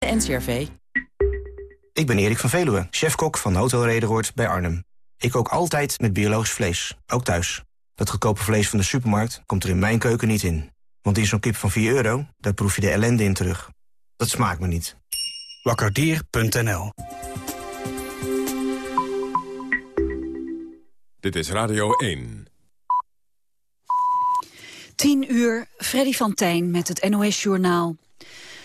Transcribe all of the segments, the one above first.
De NCRV. Ik ben Erik van Veluwe, chefkok van Hotel Rederoord bij Arnhem. Ik kook altijd met biologisch vlees, ook thuis. Dat goedkope vlees van de supermarkt komt er in mijn keuken niet in. Want in zo'n kip van 4 euro, daar proef je de ellende in terug. Dat smaakt me niet. Wakkerdier.nl Dit is Radio 1. 10 uur, Freddy van Tijn met het NOS-journaal.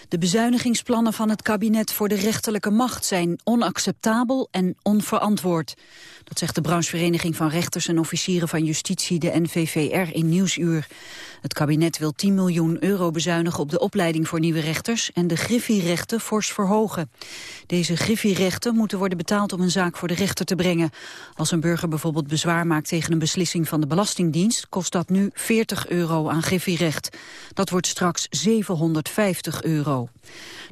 De bezuinigingsplannen van het kabinet voor de rechterlijke macht zijn onacceptabel en onverantwoord. Dat zegt de branchevereniging van rechters en officieren van justitie, de NVVR, in Nieuwsuur. Het kabinet wil 10 miljoen euro bezuinigen op de opleiding voor nieuwe rechters en de griffierechten fors verhogen. Deze griffierechten moeten worden betaald om een zaak voor de rechter te brengen. Als een burger bijvoorbeeld bezwaar maakt tegen een beslissing van de Belastingdienst, kost dat nu 40 euro aan griffierecht. Dat wordt straks 750 euro.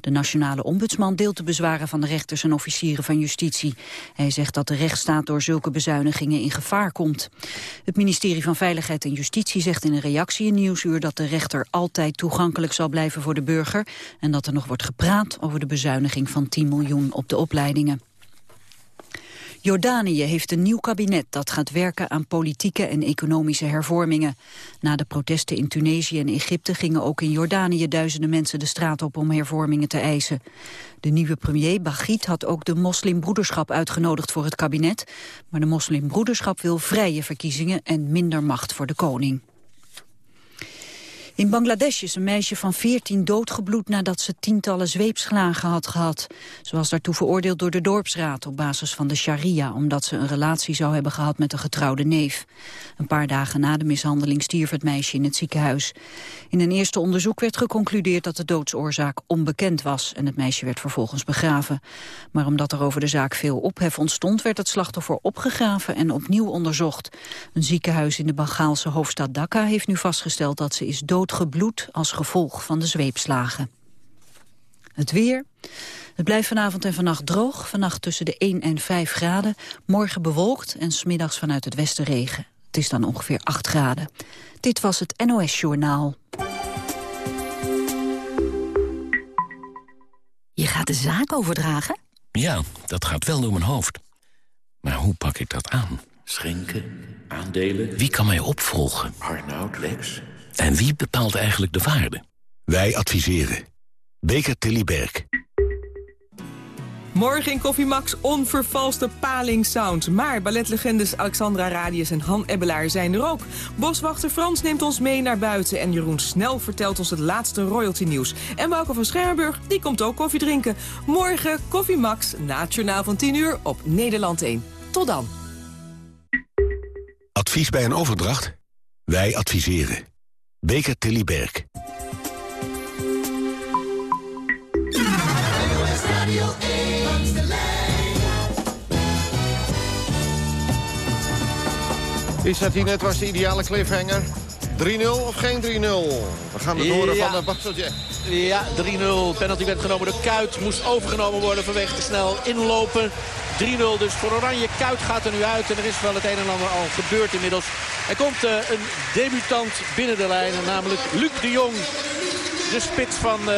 De nationale ombudsman deelt de bezwaren van de rechters en officieren van justitie. Hij zegt dat de rechtsstaat door zulke bezuinigingen in gevaar komt. Het ministerie van Veiligheid en Justitie zegt in een reactie in Nieuwsuur dat de rechter altijd toegankelijk zal blijven voor de burger en dat er nog wordt gepraat over de bezuiniging van 10 miljoen op de opleidingen. Jordanië heeft een nieuw kabinet dat gaat werken aan politieke en economische hervormingen. Na de protesten in Tunesië en Egypte gingen ook in Jordanië duizenden mensen de straat op om hervormingen te eisen. De nieuwe premier Bagit had ook de moslimbroederschap uitgenodigd voor het kabinet. Maar de moslimbroederschap wil vrije verkiezingen en minder macht voor de koning. In Bangladesh is een meisje van 14 doodgebloed nadat ze tientallen zweepslagen had gehad. Ze was daartoe veroordeeld door de dorpsraad op basis van de sharia... omdat ze een relatie zou hebben gehad met een getrouwde neef. Een paar dagen na de mishandeling stierf het meisje in het ziekenhuis. In een eerste onderzoek werd geconcludeerd dat de doodsoorzaak onbekend was... en het meisje werd vervolgens begraven. Maar omdat er over de zaak veel ophef ontstond... werd het slachtoffer opgegraven en opnieuw onderzocht. Een ziekenhuis in de Bengaalse hoofdstad Dhaka heeft nu vastgesteld dat ze is dood gebloed als gevolg van de zweepslagen. Het weer. Het blijft vanavond en vannacht droog. Vannacht tussen de 1 en 5 graden. Morgen bewolkt en smiddags vanuit het westen regen. Het is dan ongeveer 8 graden. Dit was het NOS Journaal. Je gaat de zaak overdragen? Ja, dat gaat wel door mijn hoofd. Maar hoe pak ik dat aan? Schenken, aandelen... Wie kan mij opvolgen? Arnoud, Lex... En wie bepaalt eigenlijk de waarde? Wij adviseren. Beker Tilly Berg. Morgen in Koffie Max onvervalste paling sound. Maar balletlegendes Alexandra Radius en Han Ebbelaar zijn er ook. Boswachter Frans neemt ons mee naar buiten. En Jeroen Snel vertelt ons het laatste royalty nieuws. En Wouter van Schermburg, die komt ook koffie drinken. Morgen Koffie Max, na het journaal van 10 uur op Nederland 1. Tot dan. Advies bij een overdracht? Wij adviseren. Beker Tilly Berg. Is dat hier net was de ideale cliffhanger? 3-0 of geen 3-0? We gaan het horen van de Basselje. Ja, 3-0. Penalty werd genomen door Kuit. Moest overgenomen worden vanwege te snel inlopen. 3-0 dus voor Oranje. Kuit gaat er nu uit en er is wel het een en ander al gebeurd inmiddels. Er komt uh, een debutant binnen de lijn, namelijk Luc de Jong. De spits van uh,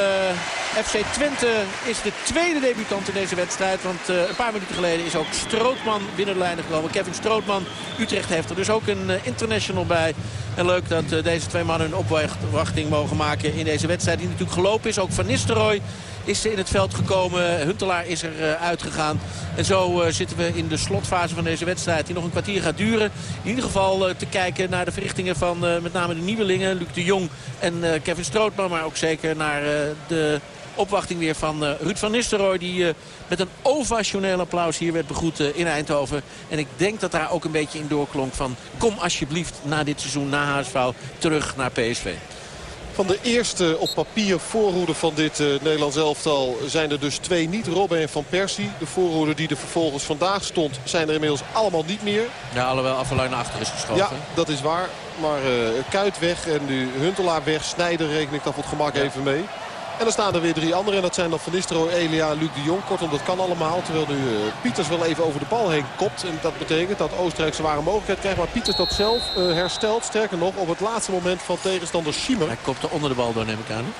FC Twente is de tweede debutant in deze wedstrijd. Want uh, een paar minuten geleden is ook Strootman binnen de lijnen gekomen. Kevin Strootman, Utrecht heeft er dus ook een international bij. En leuk dat deze twee mannen een opwachting mogen maken in deze wedstrijd. Die natuurlijk gelopen is. Ook Van Nistelrooy is in het veld gekomen. Huntelaar is er uitgegaan. En zo zitten we in de slotfase van deze wedstrijd. Die nog een kwartier gaat duren. In ieder geval te kijken naar de verrichtingen van met name de nieuwelingen. Luc de Jong en Kevin Strootman. Maar ook zeker naar de opwachting weer van Ruud van Nistelrooy. Die met een ovationeel applaus hier werd begroet in Eindhoven. En ik denk dat daar ook een beetje in doorklonk van... kom alsjeblieft na dit seizoen, na HSV, terug naar PSV. Van de eerste op papier voorhoede van dit uh, Nederlands elftal zijn er dus twee niet. Robben en Van Persie. De voorhoede die er vervolgens vandaag stond zijn er inmiddels allemaal niet meer. Ja, alhoewel Affeluin naar achter is geschoten. Ja, dat is waar. Maar uh, Kuit weg en nu Huntelaar weg. Snijder reken ik dan voor het gemak ja. even mee. En dan staan er weer drie anderen. En dat zijn dan Van Nistelrooy, Elia Luc de Jong. Kortom, dat kan allemaal. Terwijl nu uh, Pieters wel even over de bal heen kopt. En dat betekent dat Oostenrijk zware mogelijkheid krijgt. Maar Pieters dat zelf uh, herstelt. Sterker nog, op het laatste moment van tegenstander Schiemer. Hij kopte onder de bal door, neem ik aan.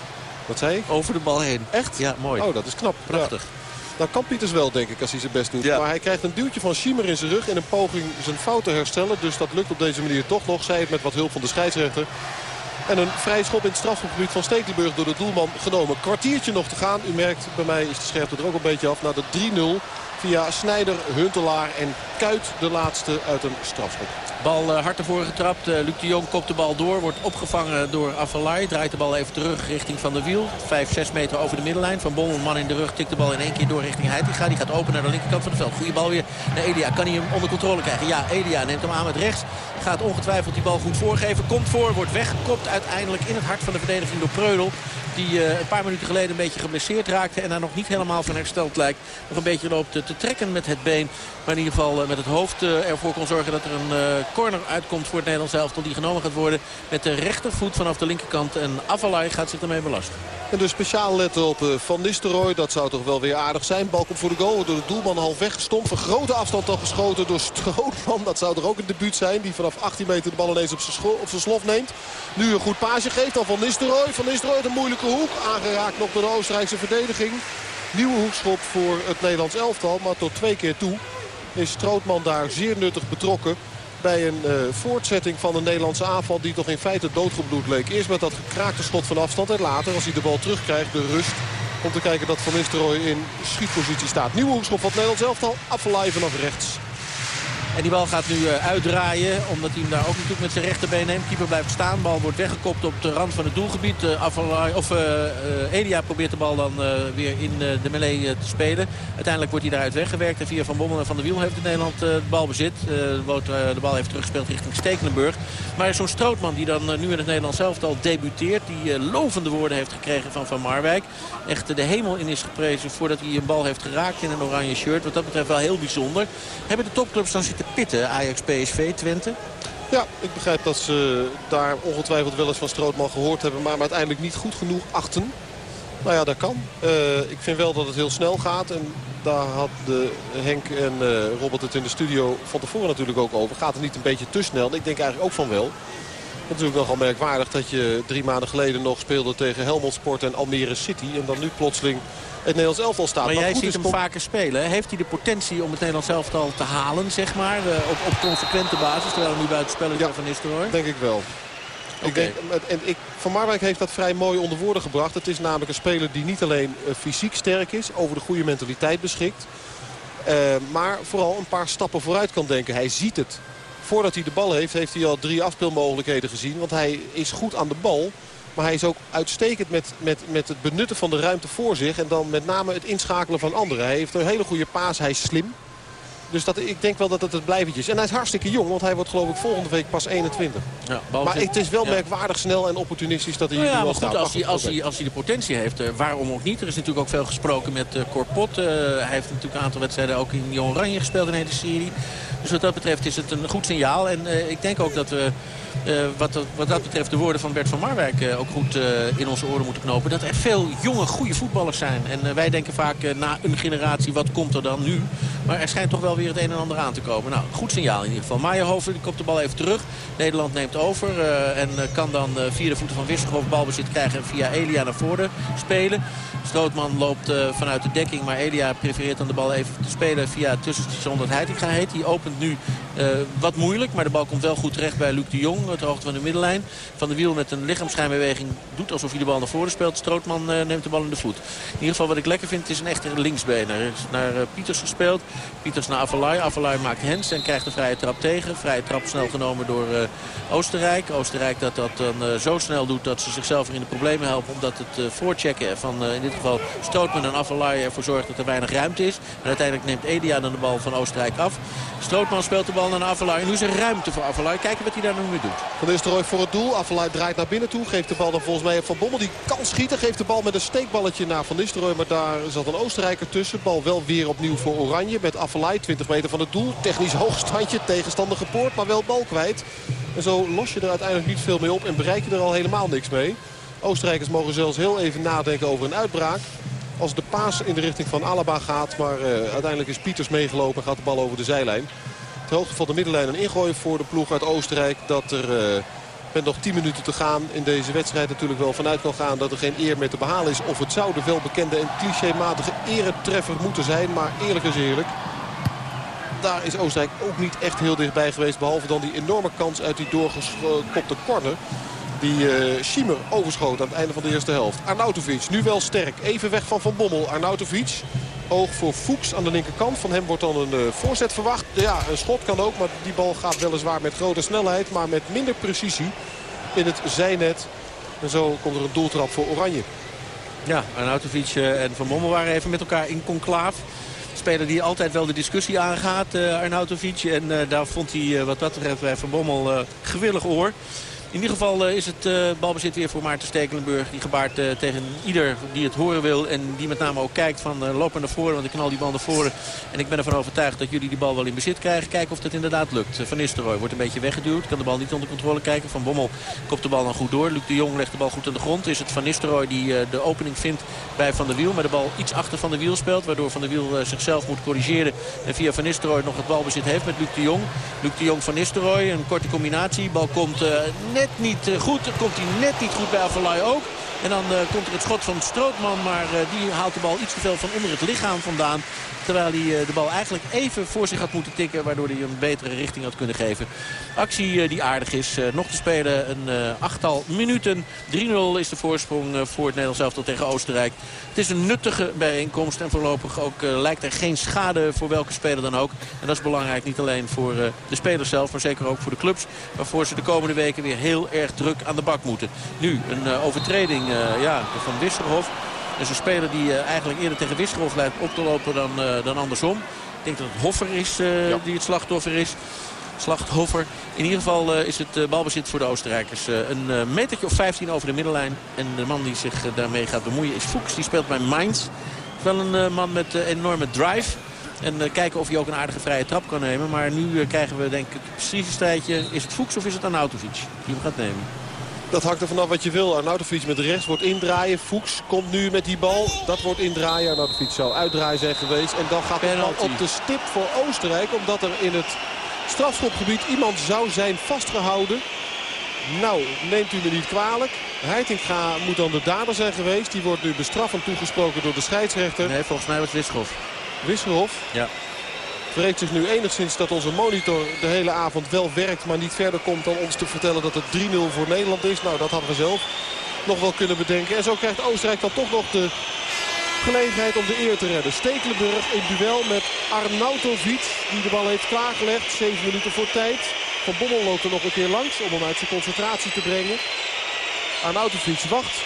Wat zei ik? Over de bal heen. Echt? Ja, mooi. Oh, dat is knap. Prachtig. Ja. Nou kan Pieters wel, denk ik, als hij zijn best doet. Maar hij krijgt een duwtje van Schiemer in zijn rug... in een poging zijn fout te herstellen. Dus dat lukt op deze manier toch nog. Zij het met wat hulp van de scheidsrechter. En een vrije schop in het strafgebied van Stekelenburg door de doelman genomen. Kwartiertje nog te gaan. U merkt, bij mij is de scherpte er ook een beetje af. Naar de 3-0 via Snijder, Huntelaar en Kuit de laatste uit een strafschop. Bal uh, hard ervoor getrapt. Uh, Luc de Jong kopt de bal door. Wordt opgevangen door Avalai. Draait de bal even terug richting Van der Wiel. 5, 6 meter over de middenlijn. Van Bommel, man in de rug, tikt de bal in één keer door richting Heitinga. Die gaat open naar de linkerkant van het veld. Goede bal weer naar Elia. Kan hij hem onder controle krijgen? Ja, Elia neemt hem aan met rechts. Gaat ongetwijfeld die bal goed voorgeven. Komt voor, wordt weggekopt uiteindelijk in het hart van de verdediging door Preudel. Die uh, een paar minuten geleden een beetje geblesseerd raakte. En daar nog niet helemaal van hersteld lijkt. Nog een beetje loopt te, trekken met het been. Maar in ieder geval uh, met het hoofd uh, ervoor kon zorgen dat er een corner uitkomt voor het Nederlands elftal. Die genomen gaat worden met de rechtervoet vanaf de linkerkant. En Avalai gaat zich ermee belasten. En dus speciaal letten op Van Nistelrooy. Dat zou toch wel weer aardig zijn. Bal komt voor de goal. Door de doelman half weggestompt. Van grote afstand al geschoten door Strootman. Dat zou er ook een debuut zijn. Die vanaf 18 meter de bal ineens op zijn slof neemt. Nu een goed paasje geeft dan Van Nistelrooy. Van Nistelrooy een moeilijke hoek. Aangeraakt nog door de Oostenrijkse verdediging. Nieuwe hoekschop voor het Nederlands elftal. Maar tot twee keer toe is Strootman daar zeer nuttig betrokken. Bij een uh, voortzetting van een Nederlandse aanval die toch in feite doodgebloed leek. Eerst met dat gekraakte schot van afstand. En later als hij de bal terugkrijgt, de rust. Om te kijken dat Van Nistelrooy in schietpositie staat. Nieuwe hoekschop van het Nederlands elftal. Afvallei vanaf rechts. En die bal gaat nu uh, uitdraaien. Omdat hij hem daar ook natuurlijk met zijn rechterbeen neemt. Keeper blijft staan. Bal wordt weggekopt op de rand van het doelgebied. Afalai, of, uh, Elia probeert de bal dan weer in de melee te spelen. Uiteindelijk wordt hij daaruit weggewerkt. En via Van Bommel en Van der Wiel heeft Nederland de bal bezit. de bal heeft teruggespeeld richting Stekelenburg. Maar zo'n Strootman die dan nu in het Nederlands elftal debuteert. Die lovende woorden heeft gekregen van Van Marwijk. Echt de hemel in is geprezen voordat hij een bal heeft geraakt in een oranje shirt. Wat dat betreft wel heel bijzonder. Hebben de topclubs dan zitten pitten. Ajax, PSV, Twente. Ja, ik begrijp dat ze daar ongetwijfeld wel eens van Strootman gehoord hebben. Maar, maar uiteindelijk niet goed genoeg achten. Nou ja, dat kan. Uh, ik vind wel dat het heel snel gaat. En daar had de Henk en uh, Robert het in de studio van tevoren natuurlijk ook over. Gaat het niet een beetje te snel? Ik denk eigenlijk ook van wel. Het is natuurlijk nogal merkwaardig dat je drie maanden geleden nog speelde tegen Helmond Sport en Almere City. En dan nu plotseling Nederlands elftal staat. Maar, maar jij ziet hem vaker spelen. Heeft hij de potentie om het Nederlands elftal te halen, zeg maar? Uh, op, op consequente basis, terwijl hij nu buiten spelen ja, van Nistelrooy? denk ik wel. Okay. Ik denk, en ik, Van Marwijk heeft dat vrij mooi onder woorden gebracht. Het is namelijk een speler die niet alleen uh, fysiek sterk is, over de goede mentaliteit beschikt. Uh, maar vooral een paar stappen vooruit kan denken. Hij ziet het. Voordat hij de bal heeft, heeft hij al drie afspeelmogelijkheden gezien. Want hij is goed aan de bal. Maar hij is ook uitstekend met, met, met het benutten van de ruimte voor zich. En dan met name het inschakelen van anderen. Hij heeft een hele goede paas. Hij is slim. Dus dat, ik denk wel dat het het blijvend is. En hij is hartstikke jong, want hij wordt geloof ik volgende week pas 21. Ja, maar het is wel merkwaardig snel en opportunistisch dat hij hier nou ja, maar goed, staat. Als, hij, als, hij, als hij de potentie heeft, uh, waarom ook niet? Er is natuurlijk ook veel gesproken met uh, Corpot. Uh, hij heeft natuurlijk een aantal wedstrijden ook in Jong Oranje gespeeld in deze serie. Dus wat dat betreft is het een goed signaal. En ik denk ook dat we... Uh, wat, dat, wat, dat betreft de woorden van Bert van Marwijk uh, ook goed uh, in onze oren moeten knopen. Dat er veel jonge, goede voetballers zijn. En wij denken vaak na een generatie, wat komt er dan nu? Maar er schijnt toch wel weer het een en ander aan te komen. Nou, goed signaal in ieder geval. Maaierhoven die komt de bal even terug. Nederland neemt over en kan dan via de voeten van Wisselhof balbezit krijgen. En via Elia naar voren spelen. Strootman loopt vanuit de dekking. Maar Elia prefereert dan de bal even te spelen via het tussenstation dat Heitinga heet. Die opent nu wat moeilijk. Maar de bal komt wel goed terecht bij Luc de Jong de hoogte van de middenlijn. Van de Wiel met een lichaamschijnbeweging doet alsof hij de bal naar voren speelt. Strootman uh, neemt de bal in de voet. In ieder geval wat ik lekker vind is een echte linksbener. Er is naar uh, Pieters gespeeld. Pieters naar Avalai. Avalai maakt Hens en krijgt een vrije trap tegen. Vrije trap snel genomen door uh, Oostenrijk. Oostenrijk dat dat dan zo snel doet dat ze zichzelf in de problemen helpen. Omdat het voorchecken van in dit geval Strootman en Avalai ervoor zorgt dat er weinig ruimte is. En uiteindelijk neemt Edia dan de bal van Oostenrijk af. Strootman speelt de bal naar Avalai. En nu is er ruimte voor Avalai. Kijken wat hij daar nu mee doet. Van Nistelrooy voor het doel. Affeluit draait naar binnen toe. Geeft de bal dan volgens mij Van Bommel. Die kan schieten. Geeft de bal met een steekballetje naar Van Nistelrooy. Maar daar zat een Oostenrijker tussen. Bal wel weer opnieuw voor Oranje. Met Affelay 20 meter van het doel. Technisch hoogstandje. Tegenstander gepoord. Maar wel bal kwijt. En zo los je er uiteindelijk niet veel mee op. En bereik je er al helemaal niks mee. Oostenrijkers mogen zelfs heel even nadenken over een uitbraak. Als de paas in de richting van Alaba gaat. Maar uh, uiteindelijk is Pieters meegelopen. Gaat de bal over de zijlijn. Ter hoogte van de middenlijn een ingooi voor de ploeg uit Oostenrijk. Dat er uh, Met nog 10 minuten te gaan in deze wedstrijd natuurlijk wel vanuit kan gaan dat er geen eer meer te behalen is. Of het zou de welbekende en clichématige eretreffer moeten zijn. Maar eerlijk is eerlijk. Daar is Oostenrijk ook niet echt heel dichtbij geweest. Behalve dan die enorme kans uit die doorgekopte corner. Die uh, Schiemer overschoot aan het einde van de eerste helft. Arnautovic nu wel sterk. Even weg van Van Bommel. Arnautovic oog voor Fuchs aan de linkerkant. Van hem wordt dan een uh, voorzet verwacht. Ja, een schot kan ook. Maar die bal gaat weliswaar met grote snelheid. Maar met minder precisie in het zijnet. En zo komt er een doeltrap voor Oranje. Ja, Arnautovic uh, en Van Bommel waren even met elkaar in conclaaf. Speler die altijd wel de discussie aangaat, uh, Arnautovic. En daar vond hij wat dat betreft bij Van Bommel gewillig oor. In ieder geval is het uh, balbezit weer voor Maarten Stekelenburg. Die gebaart uh, tegen ieder die het horen wil. En die met name ook kijkt van loop naar voren. Want ik knal die bal naar voren. En ik ben ervan overtuigd dat jullie die bal wel in bezit krijgen. Kijken of dat inderdaad lukt. Van Nistelrooy wordt een beetje weggeduwd. Kan de bal niet onder controle kijken. Van Bommel kopt de bal dan goed door. Luc de Jong legt de bal goed aan de grond. Is het Van Nistelrooy die de opening vindt bij Van der Wiel. Maar de bal iets achter Van der Wiel speelt. Waardoor Van der Wiel zichzelf moet corrigeren. En via Van Nistelrooy nog het balbezit heeft met Luc de Jong. Luc de Jong van Nistelrooy. Een korte combinatie. Bal komt net niet goed. Dan komt hij net niet goed bij Avalai ook. En dan uh, komt er het schot van Strootman. Maar uh, die haalt de bal iets te veel van onder het lichaam vandaan. Terwijl hij uh, de bal eigenlijk even voor zich had moeten tikken. Waardoor hij een betere richting had kunnen geven. Actie die aardig is. nog te spelen een achttal minuten. 3-0 is de voorsprong voor het Nederlands elftal tegen Oostenrijk. Het is een nuttige bijeenkomst. En voorlopig ook lijkt er geen schade voor welke speler dan ook. En dat is belangrijk niet alleen voor de spelers zelf. Maar zeker ook voor de clubs. Waarvoor ze de komende weken weer heel erg druk aan de bak moeten. Nu een overtreding uh, ja, van Wisserhof. Dus een speler die uh, eigenlijk eerder tegen Wisserhof lijkt op te lopen dan, uh, dan andersom. Ik denk dat het Hoffer is ja. die het slachtoffer is. Slachtoffer. In ieder geval is het balbezit voor de Oostenrijkers. een metertje of 15 over de middenlijn. En de man die zich daarmee gaat bemoeien is Fuchs. Die speelt bij Mainz. Wel een man met enorme drive. En kijken of hij ook een aardige vrije trap kan nemen. Maar nu krijgen we denk ik precies een strijdje. Is het Fuchs of is het Arnautovic die hem gaat nemen? Dat hangt er vanaf wat je wil. Arnautovic met rechts wordt indraaien. Fuchs komt nu met die bal. Dat wordt indraaien. Arnautovic zou uitdraaien zijn geweest. En dan gaat het bal op de stip voor Oostenrijk. Omdat er in het strafschopgebied iemand zou zijn vastgehouden. Nou, neemt u me niet kwalijk. Heitinga moet dan de dader zijn geweest. Die wordt nu bestraffend toegesproken door de scheidsrechter. Nee, volgens mij was Wisselhof. Wisselhof? Ja vreekt zich nu enigszins dat onze monitor de hele avond wel werkt... maar niet verder komt dan ons te vertellen dat het 3-0 voor Nederland is. Nou, dat hadden we zelf nog wel kunnen bedenken. En zo krijgt Oostenrijk dan toch nog de gelegenheid om de eer te redden. Stekelenburg in duel met Arnautovic, die de bal heeft klaargelegd. 7 minuten voor tijd. Van Bommel loopt er nog een keer langs om hem uit zijn concentratie te brengen. Arnautovic wacht.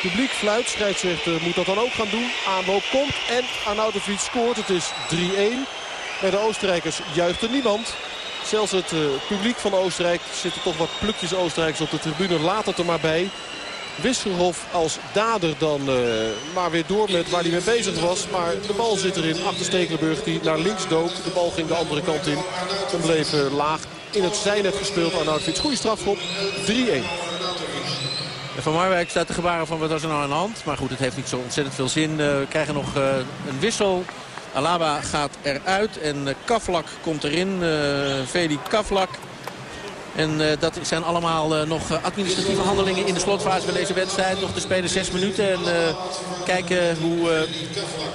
Publiek fluit, scheidsrechter moet dat dan ook gaan doen. Aanloop komt en Arnautovic scoort. Het is 3-1. Bij de Oostenrijkers juicht er niemand. Zelfs het uh, publiek van Oostenrijk zitten toch wat plukjes Oostenrijkers op de tribune. Laat het er maar bij. Wisselhof als dader dan uh, maar weer door met waar hij mee bezig was. Maar de bal zit erin. Achter Stekelenburg die naar links dook. De bal ging de andere kant in. En bleef uh, laag in het zijnet gespeeld. Arnautovic, goede strafschop. 3-1. Van Marwijk staat te gebaren van wat was er nou aan de hand. Maar goed, het heeft niet zo ontzettend veel zin. we krijgen nog een wissel Alaba gaat eruit en Kavlak komt erin. Vedi Kavlak. En uh, dat zijn allemaal nog administratieve handelingen in de slotfase van deze wedstrijd. Nog te spelen zes minuten. En kijken hoe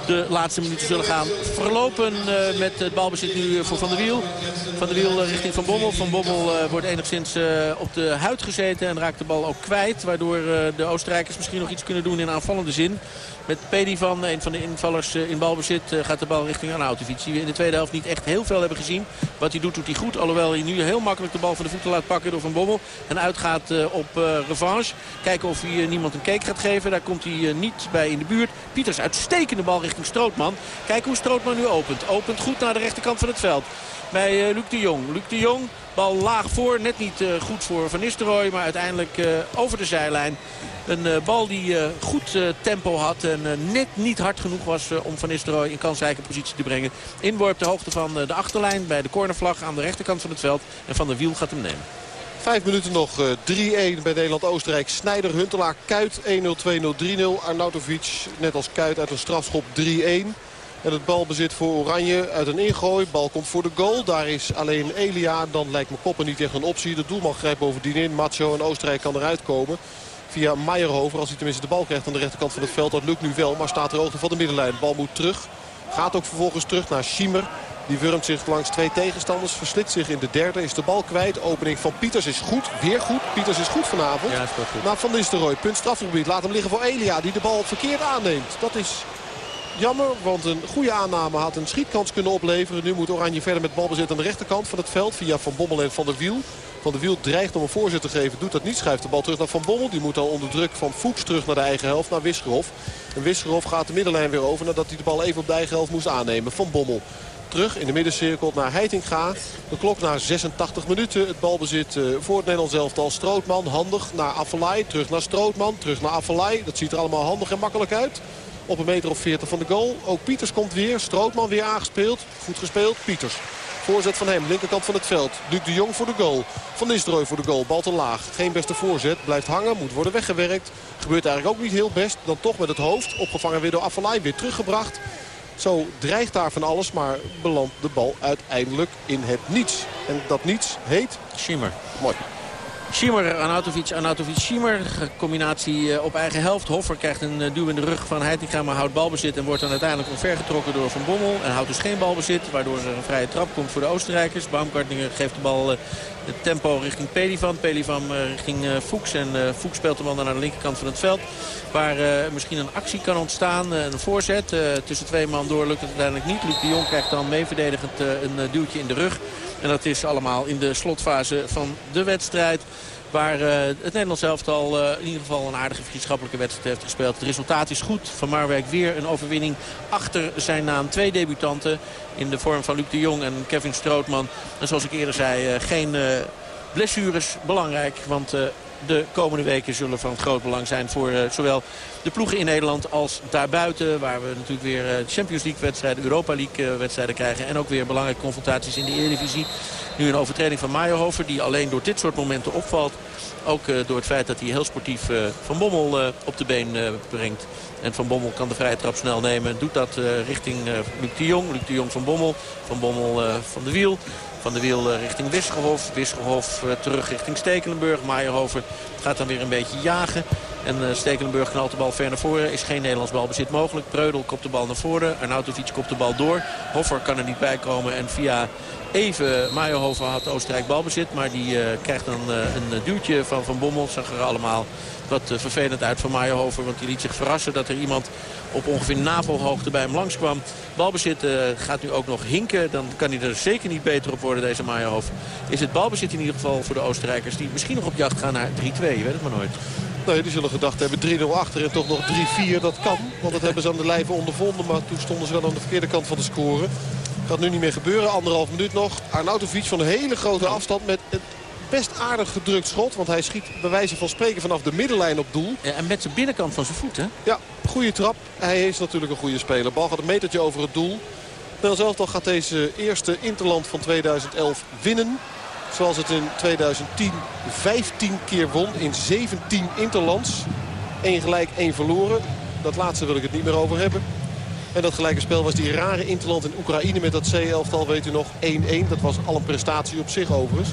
de laatste minuten zullen gaan verlopen. met het balbezit nu voor Van der Wiel. Van der Wiel richting Van Bommel. Van Bommel wordt enigszins op de huid gezeten en raakt de bal ook kwijt. Waardoor de Oostenrijkers misschien nog iets kunnen doen in aanvallende zin. Met Pedi van, een van de invallers in balbezit, gaat de bal richting Arnautovic. Die we in de tweede helft niet echt heel veel hebben gezien. Wat hij doet, doet hij goed. Alhoewel hij nu heel makkelijk de bal van de voeten laat pakken door Van Bommel. En uitgaat uh, op revanche. Kijken of hij niemand een cake gaat geven. Daar komt hij niet bij in de buurt. Pieters uitstekende bal richting Strootman. Kijken hoe Strootman nu opent. Opent goed naar de rechterkant van het veld. Bij Luc de Jong. Luc de Jong, bal laag voor. Net niet goed voor Van Nistelrooy. Maar uiteindelijk over de zijlijn. Een bal die goed tempo had en net niet hard genoeg was om Van Nistelrooy in kansrijke positie te brengen. Inworp de hoogte van de achterlijn bij de cornervlag aan de rechterkant van het veld. En Van der Wiel gaat hem nemen. Vijf minuten nog 3-1 bij Nederland-Oostenrijk. Snijder, Huntelaar, Kuit 1-0, 2-0, 3-0. Arnautovic net als Kuit uit een strafschop 3-1. En het balbezit voor Oranje uit een ingooi. Bal komt voor de goal. Daar is alleen Elia. Dan lijkt me koppen niet echt een optie. De doelman grijpt bovendien in. Macho en Oostenrijk kan eruit komen. Via Meijerhover. Als hij tenminste de bal krijgt aan de rechterkant van het veld. Dat lukt nu wel. Maar staat er hoogte van de middenlijn. Bal moet terug. Gaat ook vervolgens terug naar Schiemer. Die wurmt zich langs twee tegenstanders. Verslikt zich in de derde. Is de bal kwijt. Opening van Pieters is goed. Weer goed. Pieters is goed vanavond. Ja, speelt goed. Maar Van Nistelrooy. Punt strafgebied. Laat hem liggen voor Elia. Die de bal verkeerd aanneemt. Dat is jammer. Want een goede aanname had een schietkans kunnen opleveren. Nu moet Oranje verder met balbezit aan de rechterkant van het veld. Via Van Bommel en Van der Wiel. Van der Wiel dreigt om een voorzet te geven. Doet dat niet. Schuift de bal terug naar Van Bommel. Die moet dan onder druk van Fuchs terug naar de eigen helft. Naar Wisgerhof. En Wisgerhof gaat de middenlijn weer over. Nadat hij de bal even op de eigen helft moest aannemen. Van Bommel terug in de middencirkel naar Heitinga. De klok naar 86 minuten. Het balbezit eh, voor het Nederlands elftal. Strootman handig naar Affelay. Terug naar Strootman. Terug naar Affelay. Dat ziet er allemaal handig en makkelijk uit. Op een meter of 40 van de goal. Ook Pieters komt weer. Strootman weer aangespeeld. Goed gespeeld. Pieters. Voorzet van hem, linkerkant van het veld. Luc de Jong voor de goal. Van Nistelrooy voor de goal. Bal te laag. Geen beste voorzet. Blijft hangen. Moet worden weggewerkt. Gebeurt eigenlijk ook niet heel best. Dan toch met het hoofd. Opgevangen weer door Affelay. Weer teruggebracht. Zo dreigt daar van alles. Maar belandt de bal uiteindelijk in het niets. En dat niets heet... Schiemer. Mooi. Schiemer, Anatovic, Anatovic, Schiemer. Combinatie eh, op eigen helft. Hoffer krijgt een eh, duw in de rug van Heitinga, maar houdt balbezit. En wordt dan uiteindelijk omvergetrokken door Van Bommel. En houdt dus geen balbezit, waardoor er een vrije trap komt voor de Oostenrijkers. Baumgartner geeft de bal eh, het tempo richting Pelivan. Pelivan richting Fuchs. En Fuchs speelt de bal dan naar de linkerkant van het veld. Waar misschien een actie kan ontstaan. Een voorzet. tussen twee man door lukt het uiteindelijk niet. Luc de Jong krijgt dan mee verdedigend een duwtje in de rug. En dat is allemaal in de slotfase van de wedstrijd. Waar uh, het Nederlands elftal uh, in ieder geval een aardige vriendschappelijke wedstrijd heeft gespeeld. Het resultaat is goed. Van Marwijk weer een overwinning achter zijn naam. Twee debutanten in de vorm van Luc de Jong en Kevin Strootman. En zoals ik eerder zei, uh, geen blessures belangrijk. Want de komende weken zullen van groot belang zijn voor uh, zowel de ploegen in Nederland als daarbuiten. Waar we natuurlijk weer uh, Champions League wedstrijden, Europa League uh, wedstrijden krijgen. En ook weer belangrijke confrontaties in de Eredivisie. Nu een overtreding van Meijerhofer die alleen door dit soort momenten opvalt. Ook door het feit dat hij heel sportief Van Bommel op de been brengt. En Van Bommel kan de vrije trap snel nemen. Doet dat richting Luc de Jong. Luc de Jong van Bommel. Van Bommel van de Wiel. Van de Wiel richting Wisgerhof. Wisgerhof terug richting Stekelenburg. Meijerhofer gaat dan weer een beetje jagen. En uh, Stekelenburg knalt de bal ver naar voren. Is geen Nederlands balbezit mogelijk. Preudel kopt de bal naar voren. Arnautovic kopt de bal door. Hoffer kan er niet bij komen. En via even Meijerhofer had Oostenrijk balbezit. Maar die krijgt dan een duwtje van Van Bommel. Zag er allemaal wat vervelend uit van Meijerhofer. Want die liet zich verrassen dat er iemand op ongeveer navelhoogte bij hem langskwam. Balbezit gaat nu ook nog hinken. Dan kan hij er zeker niet beter op worden, deze Meijerhofer. Is het balbezit in ieder geval voor de Oostenrijkers... die misschien nog op jacht gaan naar 3-2. Je weet het maar nooit. Nee, die zullen gedacht hebben 3-0 achter en toch nog 3-4. Dat kan, want dat hebben ze aan de lijve ondervonden. Maar toen stonden ze wel aan de verkeerde kant van de score. Gaat nu niet meer gebeuren. Anderhalf minuut nog. Arnautovic van een hele grote afstand met best aardig gedrukt schot. Want hij schiet bij wijze van spreken vanaf de middenlijn op doel. Ja, en met zijn binnenkant van zijn voet, hè? Ja, goede trap. Hij is natuurlijk een goede speler. Bal gaat een metertje over het doel. Nederlands elftal gaat deze eerste Interland van 2011 winnen. Zoals het in 2010 15 keer won in 17 interlands. Eén gelijk, één verloren. Dat laatste wil ik het niet meer over hebben. En dat gelijke spel was die rare interland in Oekraïne met dat C-elftal, weet u nog, 1-1. Dat was al een prestatie op zich overigens.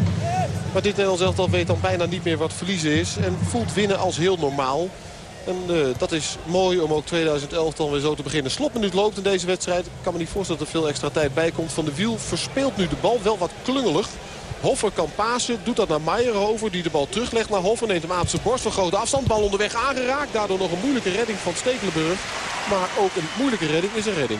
Maar dit Nederlands elftal weet dan bijna niet meer wat verliezen is. En voelt winnen als heel normaal. En uh, dat is mooi om ook 2011 dan weer zo te beginnen. Slotminuut loopt in deze wedstrijd. Ik kan me niet voorstellen dat er veel extra tijd bij komt. Van de Wiel verspeelt nu de bal. Wel wat klungelig. Hoffer kan pasen. Doet dat naar Meijerhover. Die de bal teruglegt naar Hoffer. Neemt hem aan zijn borst van grote afstand. Bal onderweg aangeraakt. Daardoor nog een moeilijke redding van Stekelenburg. Maar ook een moeilijke redding is een redding.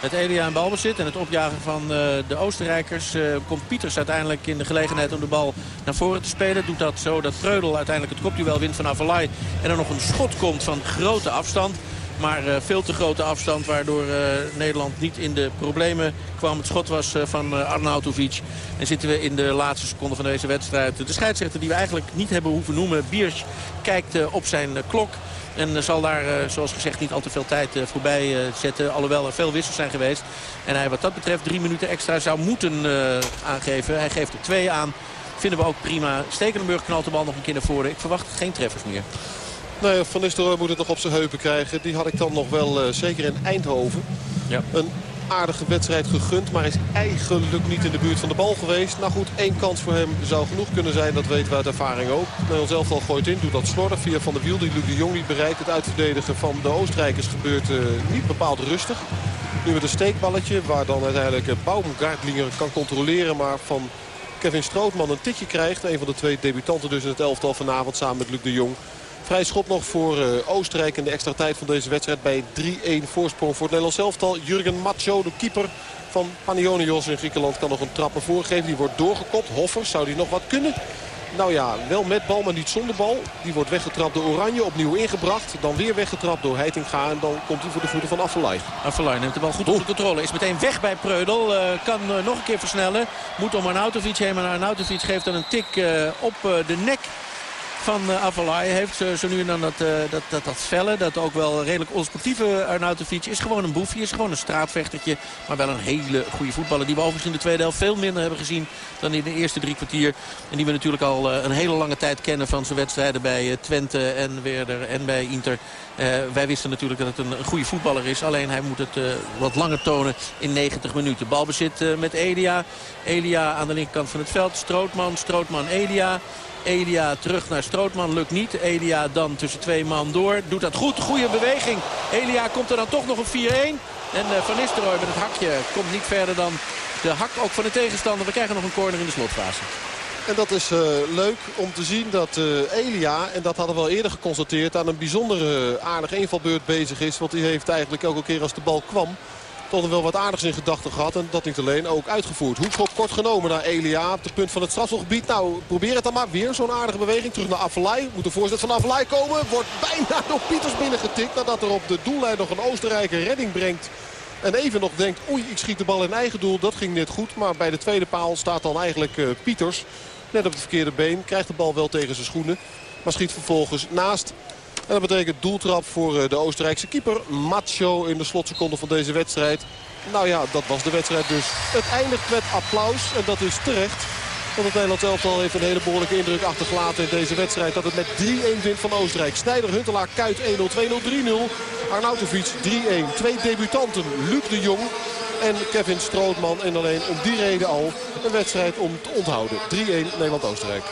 Het Elia in balbezit en het opjagen van uh, de Oostenrijkers. Uh, komt Pieters uiteindelijk in de gelegenheid om de bal naar voren te spelen. Doet dat zo dat Preudel uiteindelijk het kopduel wint van Avalai. En er nog een schot komt van grote afstand. Maar uh, veel te grote afstand waardoor uh, Nederland niet in de problemen kwam. Het schot was uh, van Arnautovic. En zitten we in de laatste seconde van deze wedstrijd. De scheidsrechter die we eigenlijk niet hebben hoeven noemen. Biersch kijkt op zijn klok. En zal daar, zoals gezegd, niet al te veel tijd voorbij zetten. Alhoewel er veel wissels zijn geweest. En hij wat dat betreft drie minuten extra zou moeten aangeven. Hij geeft er twee aan. Vinden we ook prima. Stekelenburg knalt de bal nog een keer naar voren. Ik verwacht geen treffers meer. Nee, Van Nistelrooy moet het nog op zijn heupen krijgen. Die had ik dan nog wel, uh, zeker in Eindhoven. Ja. Een aardige wedstrijd gegund. Maar is eigenlijk niet in de buurt van de bal geweest. Nou goed, één kans voor hem zou genoeg kunnen zijn. Dat weten we uit ervaring ook. Nederland zelf al gooit in. Doet dat slordig via Van der Wiel. Die Luc de Jong niet bereikt. Het uitverdedigen van de Oostenrijkers gebeurt uh, niet bepaald rustig. Nu met een steekballetje. Waar dan uiteindelijk Baumgartlinger kan controleren. Maar van Kevin Strootman een tikje krijgt. Een van de twee debutanten dus in het elftal vanavond samen met Luc de Jong. Vrij schop nog voor uh, Oostenrijk in de extra tijd van deze wedstrijd bij 3-1 voorsprong voor het Nederlands elftal. Jurgen Macho, de keeper van Panionios in Griekenland, kan nog een trappen voorgeven. Die wordt doorgekopt. Hoffer, zou die nog wat kunnen? Nou ja, wel met bal, maar niet zonder bal. Die wordt weggetrapt door Oranje, opnieuw ingebracht. Dan weer weggetrapt door Heitinga en dan komt hij voor de voeten van Affelay. Affelay neemt de bal goed onder controle. Is meteen weg bij Preudel. Uh, kan uh, nog een keer versnellen. Moet om Arnautovic heen, maar Arnautovic geeft dan een tik uh, op de nek van uh, Avalai heeft zo, zo, nu en dan dat, uh, dat, dat, dat felle, dat ook wel redelijk onsportieve Arnautovic is gewoon een boefje, is gewoon een straatvechtertje, maar wel een hele goede voetballer die we overigens in de tweede helft veel minder hebben gezien dan in de eerste drie kwartier. En die we natuurlijk al een hele lange tijd kennen van zijn wedstrijden bij Twente en Werder en bij Inter. wij wisten natuurlijk dat het een, een, goede voetballer is, alleen hij moet het wat langer tonen in 90 minuten. Balbezit met Elia. Elia aan de linkerkant van het veld. Strootman, Strootman, Elia. Elia terug naar Strootman. Lukt niet. Elia dan tussen twee man door. Doet dat goed. Goede beweging. Elia komt er dan toch nog een 4-1. En uh, Van Nistelrooy met het hakje komt niet verder dan de hak ook van de tegenstander. We krijgen nog een corner in de slotfase. En dat is uh, leuk om te zien dat uh, Elia, en dat hadden we al eerder geconstateerd... aan een bijzondere aardige invalbeurt bezig is. Want die heeft eigenlijk elke keer als de bal kwam toch wel wat aardigs in gedachten gehad. En dat niet alleen, ook uitgevoerd. Hoekschop kort genomen naar Elia op het punt van het strafselgebied. Nou, probeer het dan maar. Weer zo'n aardige beweging. Terug naar Avalai. Moet de voorzet van Avalai komen. Wordt bijna door Pieters binnengetikt. Nadat er op de doellijn nog een Oostenrijker redding brengt. En even nog denkt, oei, ik schiet de bal in eigen doel. Dat ging net goed. Maar bij de tweede paal staat dan eigenlijk uh, Pieters. Net op het verkeerde been. Krijgt de bal wel tegen zijn schoenen. Maar schiet vervolgens naast. Dat betekent doeltrap voor de Oostenrijkse keeper. Macho in de slotseconde van deze wedstrijd. Nou ja, dat was de wedstrijd dus. Het eindigt met applaus en dat is terecht. Want het Nederlands elftal heeft een hele behoorlijke indruk achtergelaten in deze wedstrijd. Dat het met 3-1 wint van Oostenrijk. Snijder, Huntelaar, Kuit 1-0, 2-0, 3-0. Arnautovic 3-1. Twee debutanten, Luc de Jong en Kevin Strootman. En alleen om die reden al een wedstrijd om te onthouden. 3-1 Nederland-Oostenrijk.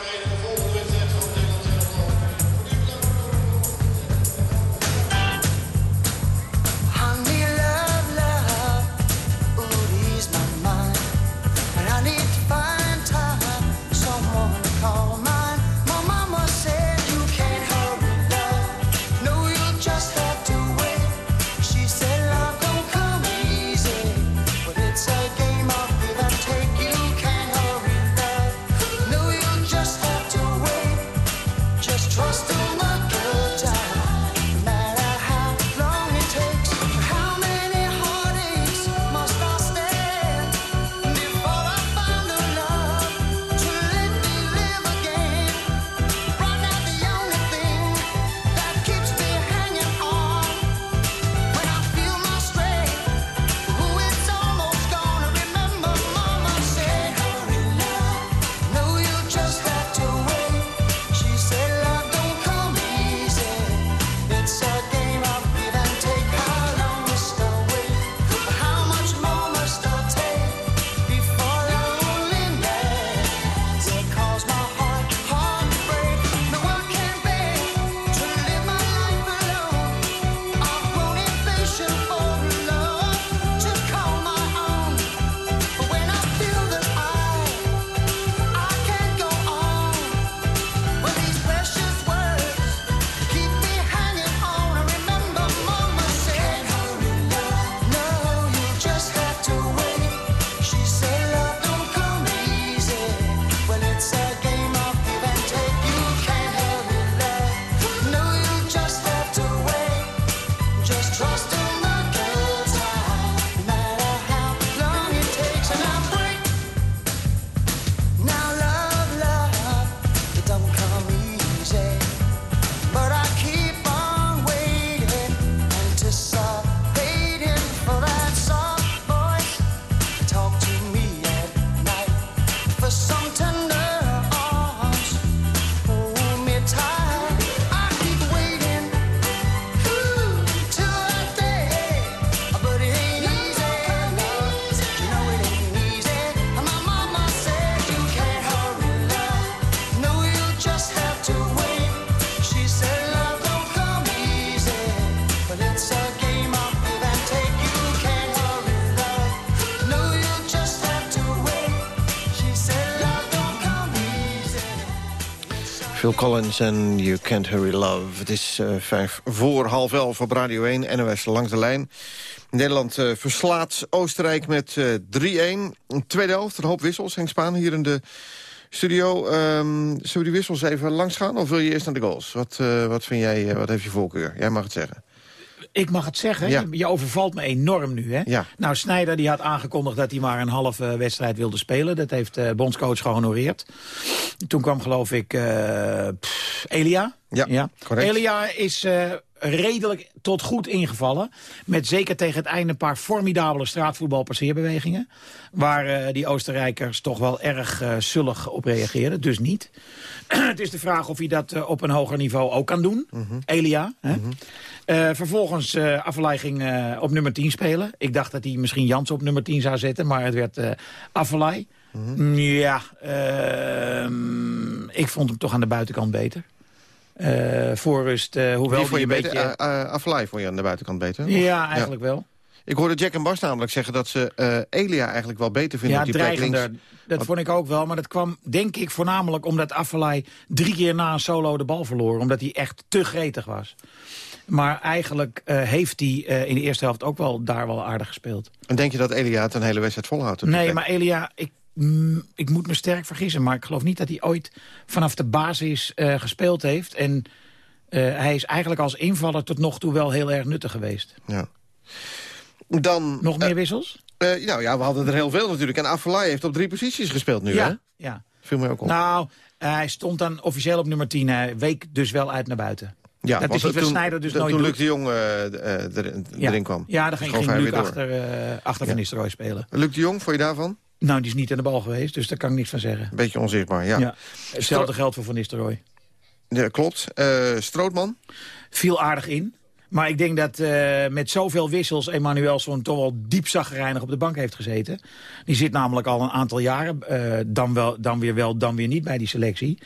Collins en You Can't Hurry Love. Het is uh, vijf voor half elf op Radio 1, NOS langs de lijn. Nederland uh, verslaat Oostenrijk met uh, 3-1. Tweede helft, een hoop wissels. Henk Spaan hier in de studio. Um, zullen we die wissels even langs gaan of wil je eerst naar de goals? Wat, wat vind jij, wat heeft je voorkeur? Jij mag het zeggen. Ik mag het zeggen, ja. je overvalt me enorm nu. Hè? Ja. Nou, Snijder die had aangekondigd dat hij maar een halve wedstrijd wilde spelen. Dat heeft de bondscoach gehonoreerd. Toen kwam geloof ik uh, pff, Elia. Ja, ja. correct. Elia is uh, redelijk tot goed ingevallen. Met zeker tegen het einde een paar formidabele straatvoetbalpasseerbewegingen. Waar uh, die Oostenrijkers toch wel erg uh, zullig op reageerden. Dus niet. het is de vraag of hij dat uh, op een hoger niveau ook kan doen. Mhm. Mm -hmm. Elia. Hè? Mm -hmm. Vervolgens uh, ging op nummer 10 spelen. Ik dacht dat hij misschien Jans op nummer 10 zou zetten, maar het werd uh, Affelay. Mm -hmm. Ja, ik vond hem toch aan de buitenkant beter. Voor rust, hoewel Wie vond je een beter? beetje... Affelay vond je aan de buitenkant beter? Ja, eigenlijk ja. wel. Ik hoorde Jack en Bas namelijk zeggen dat ze Elia eigenlijk wel beter vinden ja, op die plek links. Dat vond ik ook wel, maar dat kwam denk ik voornamelijk omdat Affelay drie keer na een solo de bal verloor. Omdat hij echt te gretig was. Maar eigenlijk uh, heeft hij uh, in de eerste helft ook wel daar wel aardig gespeeld. En denk je dat Elia het een hele wedstrijd volhoudt? Nee, plek? maar Elia, ik, mm, ik moet me sterk vergissen... maar ik geloof niet dat hij ooit vanaf de basis uh, gespeeld heeft. En hij is eigenlijk als invaller tot nog toe wel heel erg nuttig geweest. Ja. Dan, Nog meer wissels? nou ja, we hadden er heel veel natuurlijk. En Afellay heeft op drie posities gespeeld nu, ja, hè? Ja, Viel mij ook op. Nou, hij stond dan officieel op nummer 10. Hij week dus wel uit naar buiten. Ja, dat is die Snijder dus nooit Toen. Luc de Jong erin, kwam. Ja, dan ging, ging Luc achter, achter Van Nistelrooy spelen. Luc de Jong, vond je daarvan? Nou, die is niet aan de bal geweest, dus daar kan ik niks van zeggen. Beetje onzichtbaar, ja. ja. Hetzelfde geldt voor Van Nistelrooy. Ja, klopt. Strootman? Viel aardig in. Maar ik denk dat uh, met zoveel wissels Emanuelson toch wel diep op de bank heeft gezeten. Die zit namelijk al een aantal jaren, uh, dan, wel, dan weer wel, dan weer niet bij die selectie.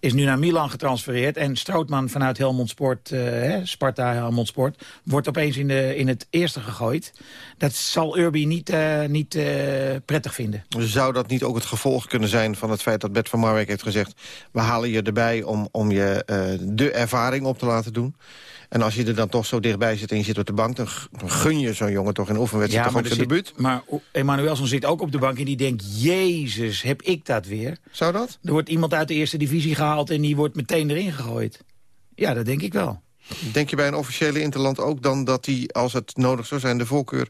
Is nu naar Milan getransfereerd en Strootman vanuit Helmond Sport, hè, Sparta Helmond Sport, wordt opeens in, de, in het eerste gegooid. Dat zal Urbi niet, niet prettig vinden. Zou dat niet ook het gevolg kunnen zijn van het feit dat Bert van Marwijk heeft gezegd... we halen je erbij om, om je de ervaring op te laten doen? En als je er dan toch zo dichtbij zit en je zit op de bank... dan gun je zo'n jongen toch in oefenwedstrijd ja, toch ook zijn debuut? Maar Emanuelson zit ook op de bank en die denkt... Jezus, heb ik dat weer? Zou dat? Er wordt iemand uit de eerste divisie gehaald en die wordt meteen erin gegooid. Ja, dat denk ik wel. Denk je bij een officiële interland ook dan dat hij, als het nodig zou zijn... de voorkeur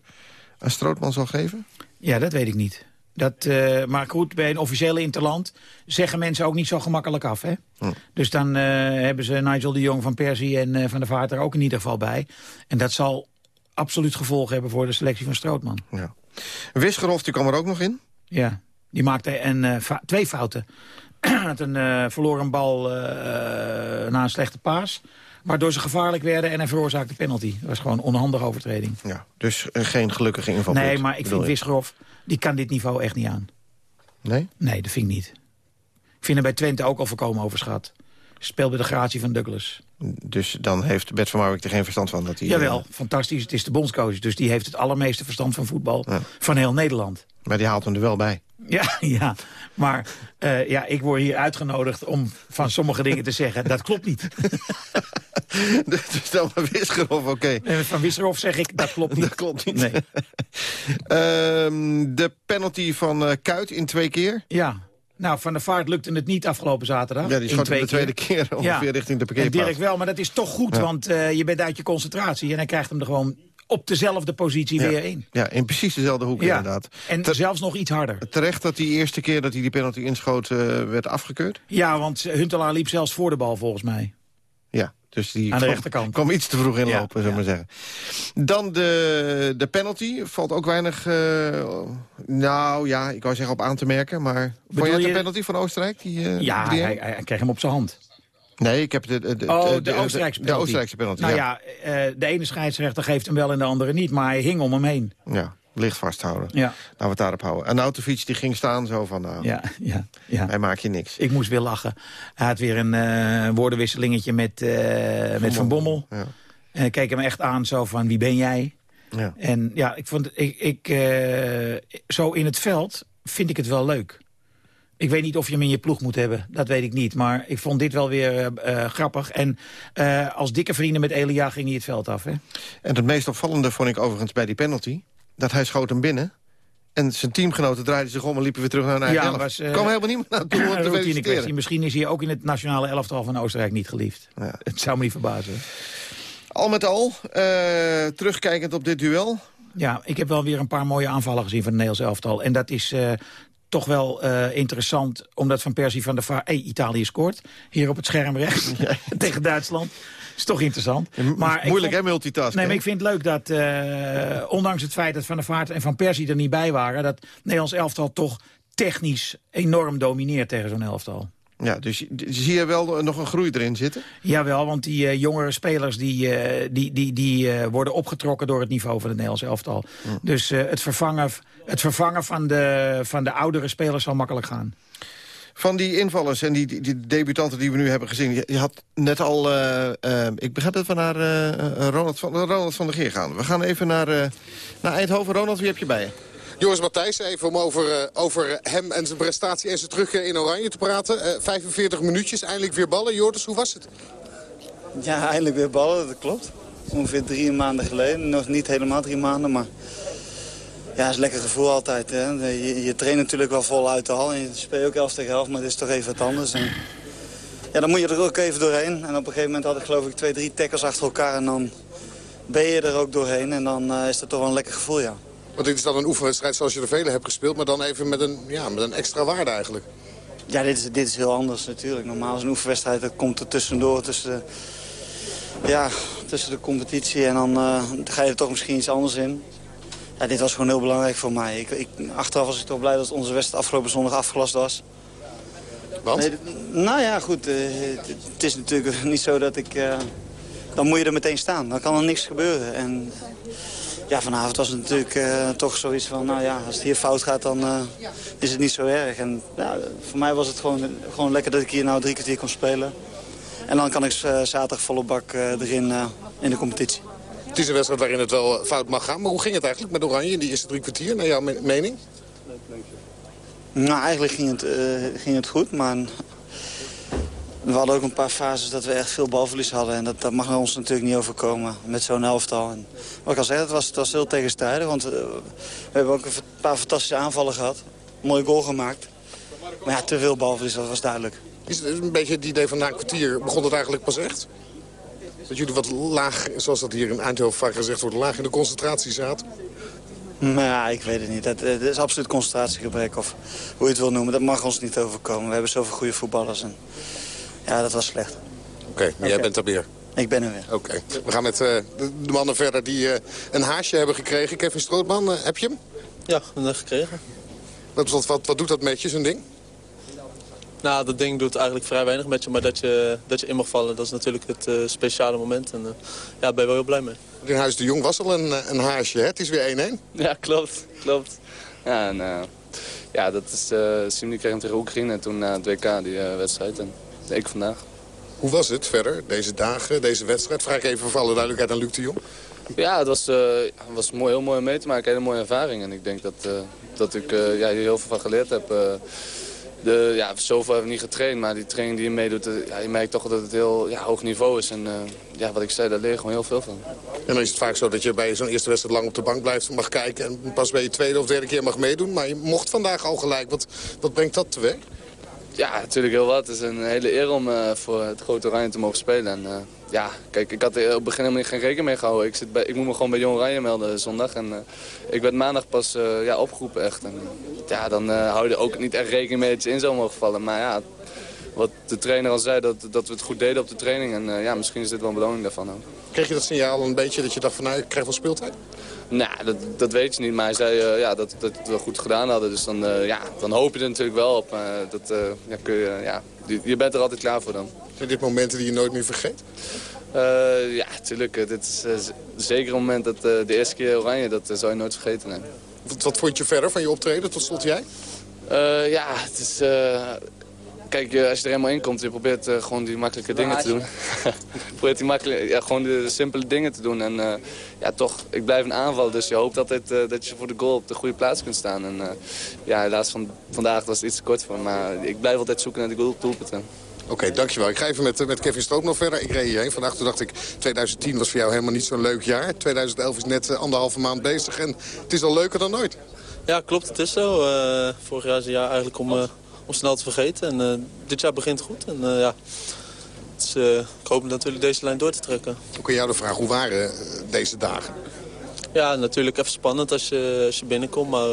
aan Strootman zal geven? Ja, dat weet ik niet. Dat, uh, maar goed, bij een officiële interland zeggen mensen ook niet zo gemakkelijk af. Hè? Hm. Dus dan uh, hebben ze Nigel de Jong van Persie en uh, Van der Vaart er ook in ieder geval bij. En dat zal absoluut gevolgen hebben voor de selectie van Strootman. Ja. Wisgerhof die kwam er ook nog in? Ja, die maakte een, twee fouten. Had een verloren bal na een slechte paas. Waardoor ze gevaarlijk werden en hij veroorzaakte penalty. Dat was gewoon een onhandige overtreding. Ja, dus geen gelukkige inval. Nee, maar ik vind Wisgerhof, die kan dit niveau echt niet aan. Nee? Nee, dat vind ik niet. Ik vind hem bij Twente ook al voorkomen overschat. Speelt bij de gratie van Douglas. Dus dan heeft Bert van Marwijk er geen verstand van? Dat hij, Jawel, uh... fantastisch. Het is de bondscoach. Dus die heeft het allermeeste verstand van voetbal ja. van heel Nederland. Maar die haalt hem er wel bij. Ja, ja. maar uh, ja, ik word hier uitgenodigd om van sommige dingen te zeggen... dat klopt niet. dus dan van Wisgerhof, oké. Okay. Van Wisgerhof zeg ik, dat klopt niet. Dat klopt niet. Nee. um, de penalty van uh, Kuit in twee keer? Ja. Nou, Van der Vaart lukte het niet afgelopen zaterdag. Ja, die schoot de tweede keer, keer ongeveer ja. richting de parkeerplaats. Dirk wel, maar dat is toch goed, ja. want uh, je bent uit je concentratie... en hij krijgt hem er gewoon op dezelfde positie ja. weer in. Ja, in precies dezelfde hoek ja. inderdaad. En Ter zelfs nog iets harder. Terecht dat die eerste keer dat hij die penalty inschoot uh, werd afgekeurd? Ja, want Huntelaar liep zelfs voor de bal volgens mij. Ja, dus die Aan de kwam, rechterkant. kwam iets te vroeg inlopen, ja, zullen we ja. maar zeggen. Dan de, de penalty. Valt ook weinig... Uh, nou ja, ik wou zeggen op aan te merken. Maar Bedoel vond je de penalty van Oostenrijk? Die, uh, ja, hij, hij kreeg hem op zijn hand. Nee, ik heb de, de, de, oh, de, de, Oostenrijkse penalty. De Oostenrijkse penalty, Nou ja, ja uh, de ene scheidsrechter geeft hem wel en de andere niet. Maar hij hing om hem heen. Ja, licht vasthouden. Ja. Laten we het daarop houden. En Autofiets die ging staan zo van... Nou, ja, ja, ja. Hij maakt je niks. Ik moest weer lachen. Hij had weer een uh, woordenwisselingetje met, uh, van, met van Bommel. Ja. En ik keek hem echt aan zo van, wie ben jij? Ja. En ja, ik vond, ik, ik, uh, zo in het veld vind ik het wel leuk. Ik weet niet of je hem in je ploeg moet hebben. Dat weet ik niet. Maar ik vond dit wel weer uh, grappig. En uh, als dikke vrienden met Elia ging hij het veld af. Hè? En het meest opvallende vond ik overigens bij die penalty... dat hij schoot hem binnen... En zijn teamgenoten draaiden zich om en liepen weer terug naar hun eigen ja. Was, uh, kwam helemaal niemand naartoe om te feliciteren. Misschien is hij ook in het nationale elftal van Oostenrijk niet geliefd. Ja. Het zou me niet verbazen. Al met al, terugkijkend op dit duel... Ja, ik heb wel weer een paar mooie aanvallen gezien van het Nederlands elftal. En dat is uh, toch wel uh, interessant, omdat Van Persie van der Vaart... Hey, Italië scoort, hier op het scherm rechts, tegen Duitsland. Is toch interessant. Maar Moeilijk, hè, multitasken? Nee, maar ik vind het leuk dat, uh, ondanks het feit dat Van der Vaart en Van Persie er niet bij waren... dat Nederlands elftal toch technisch enorm domineert tegen zo'n elftal. Ja, dus zie je wel nog een groei erin zitten? Jawel, want die uh, jongere spelers die, uh, die, die, die uh, worden opgetrokken door het niveau van het Nederlands elftal. Mm. Dus het vervangen, het vervangen van, de, van de oudere spelers zal makkelijk gaan. Van die invallers en die, die, die debutanten die we nu hebben gezien... je, je had net al, ik begrijp dat we naar Ronald, van, Ronald van der Geer gaan. We gaan even naar, naar Eindhoven. Ronald, wie heb je bij je? Joris Matthijs, even om over, over hem en zijn prestatie en zijn terug in Oranje te praten. Uh, 45 minuutjes, eindelijk weer ballen. Joris, hoe was het? Ja, eindelijk weer ballen, dat klopt. Ongeveer drie maanden geleden. Nog niet helemaal drie maanden, maar... Ja, het is een lekker gevoel altijd. Hè? Je, je traint natuurlijk wel vol uit de hal. En je speelt ook elf tegen elf, maar het is toch even wat anders. En... Ja, dan moet je er ook even doorheen. En op een gegeven moment had ik geloof ik twee, drie tackles achter elkaar. En dan ben je er ook doorheen. En dan uh, is dat toch wel een lekker gevoel, ja. Want dit is dan een oefenwedstrijd zoals je er vele hebt gespeeld... maar dan even met een, ja, met een extra waarde eigenlijk. Ja, dit is, dit is heel anders natuurlijk. Normaal is een oefenwedstrijd, dat komt er tussendoor tussen de, ja, tussen de competitie. En dan uh, ga je er toch misschien iets anders in. Ja, dit was gewoon heel belangrijk voor mij. Ik, ik, achteraf was ik toch blij dat onze wedstrijd afgelopen zondag afgelast was. Want? Nee, nou ja, goed. Uh, het, is natuurlijk niet zo dat ik... Uh, dan moet je er meteen staan. Dan kan er niks gebeuren. En ja, vanavond was het natuurlijk uh, toch zoiets van, nou ja, als het hier fout gaat, dan is het niet zo erg. En ja, voor mij was het gewoon, gewoon lekker dat ik hier nou drie kwartier kon spelen. En dan kan ik zaterdag volle bak erin in de competitie. Het is een wedstrijd waarin het wel fout mag gaan. Maar hoe ging het eigenlijk met Oranje in die eerste drie kwartier, naar jouw me mening? Nou, eigenlijk ging het, ging het goed, maar we hadden ook een paar fases dat we echt veel balverlies hadden. En dat, dat mag ons natuurlijk niet overkomen met zo'n elftal. En wat ik al zei, het was, het was heel tegenstrijdig. Want uh, we hebben ook een paar fantastische aanvallen gehad. Een mooie goal gemaakt. Maar ja, te veel balverlies, dat was duidelijk. Is het een beetje het idee van na een kwartier begon het eigenlijk pas echt? Dat jullie wat laag, zoals dat hier in Eindhoven vaak gezegd wordt, laag in de concentratie zaten? Nou ja, ik weet het niet. Het, het is absoluut concentratiegebrek of hoe je het wil noemen. Dat mag ons niet overkomen. We hebben zoveel goede voetballers. En ja, dat was slecht. Oké, okay, maar okay. jij bent er weer. Ik ben er weer. Oké. Okay. We gaan met uh, de, de, mannen verder die uh, een haasje hebben gekregen. Kevin Strootman, uh, heb je hem? Ja, een dag gekregen. Wat, wat, wat, wat doet dat met je, zo'n ding? Nou, dat ding doet eigenlijk vrij weinig met je. Maar dat je, dat je in mag vallen, dat is natuurlijk het speciale moment. En ja, ben je wel heel blij mee. In Huis de Jong was al een, een haasje, hè? Het is weer 1-1. Ja, klopt. klopt. Ja, en, ja dat is... Uh, Simon kreeg hem tegen Oekraïne toen na het WK, die wedstrijd. En, ik vandaag. Hoe was het verder, deze dagen, deze wedstrijd? Vraag ik even voor alle duidelijkheid aan Luc de Jong. Ja, het was, uh, was mooi, heel mooi om mee te maken. Een hele mooie ervaring. En ik denk dat, uh, dat ik uh, ja, hier heel veel van geleerd heb. De, ja, zoveel hebben we niet getraind, maar die training die je meedoet, ja, je merkt toch dat het heel ja, hoog niveau is. En ja, wat ik zei, daar leer je gewoon heel veel van. En dan is het vaak zo dat je bij zo'n eerste wedstrijd lang op de bank blijft, mag kijken. En pas bij je tweede of derde keer mag meedoen. Maar je mocht vandaag al gelijk. Wat, wat brengt dat teweeg? Ja, natuurlijk heel wat. Het is een hele eer om uh, voor het grote Oranje te mogen spelen. En, uh, ja, kijk, ik had er op het begin helemaal geen rekening mee gehouden. Ik, zit bij, ik moet me gewoon bij Jong Oranje melden zondag. En uh, ik werd maandag pas ja, opgeroepen echt. En, ja, dan hou je ook niet echt rekening mee dat je in zou mogen vallen. Maar ja, wat de trainer al zei, dat, dat we het goed deden op de training. En ja, misschien is dit wel een beloning daarvan ook. Kreeg je dat signaal een beetje dat je dacht van nou, ik krijg wel speeltijd? Nou, dat, dat weet je niet. Maar hij zei uh, ja, dat, dat we goed gedaan hadden. Dus dan, uh, ja, dan hoop je er natuurlijk wel op. Dat, ja, kun je, ja, je bent er altijd klaar voor dan. Zijn dit momenten die je nooit meer vergeet? ja, natuurlijk. dit is zeker een moment dat de eerste keer Oranje, dat zou je nooit vergeten. Nee. Wat, wat vond je verder van je optreden? Tot slot jij? ja, het is kijk, als je er helemaal in komt, je probeert gewoon die makkelijke dingen te doen. je probeert die makkelijke, ja, gewoon de, simpele dingen te doen. En ja, toch, ik blijf een aanval, dus je hoopt altijd dat je voor de goal op de goede plaats kunt staan. En ja, helaas van, vandaag was het iets te kort voor, maar ik blijf altijd zoeken naar die doelpunten. Oké, dankjewel. Ik ga even met, met Kevin Stroop nog verder. Ik reed hierheen vandaag. Toen dacht ik, 2010 was voor jou helemaal niet zo'n leuk jaar. 2011 is net anderhalve maand bezig en het is al leuker dan ooit. Ja, klopt. Het is zo. Uh, vorig jaar is een jaar eigenlijk om, uh, om snel te vergeten. En uh, dit jaar begint goed. En ja, dus, ik hoop natuurlijk deze lijn door te trekken. Ook aan jou de vraag, hoe waren deze dagen? Ja, natuurlijk even spannend als je, als je binnenkomt. Maar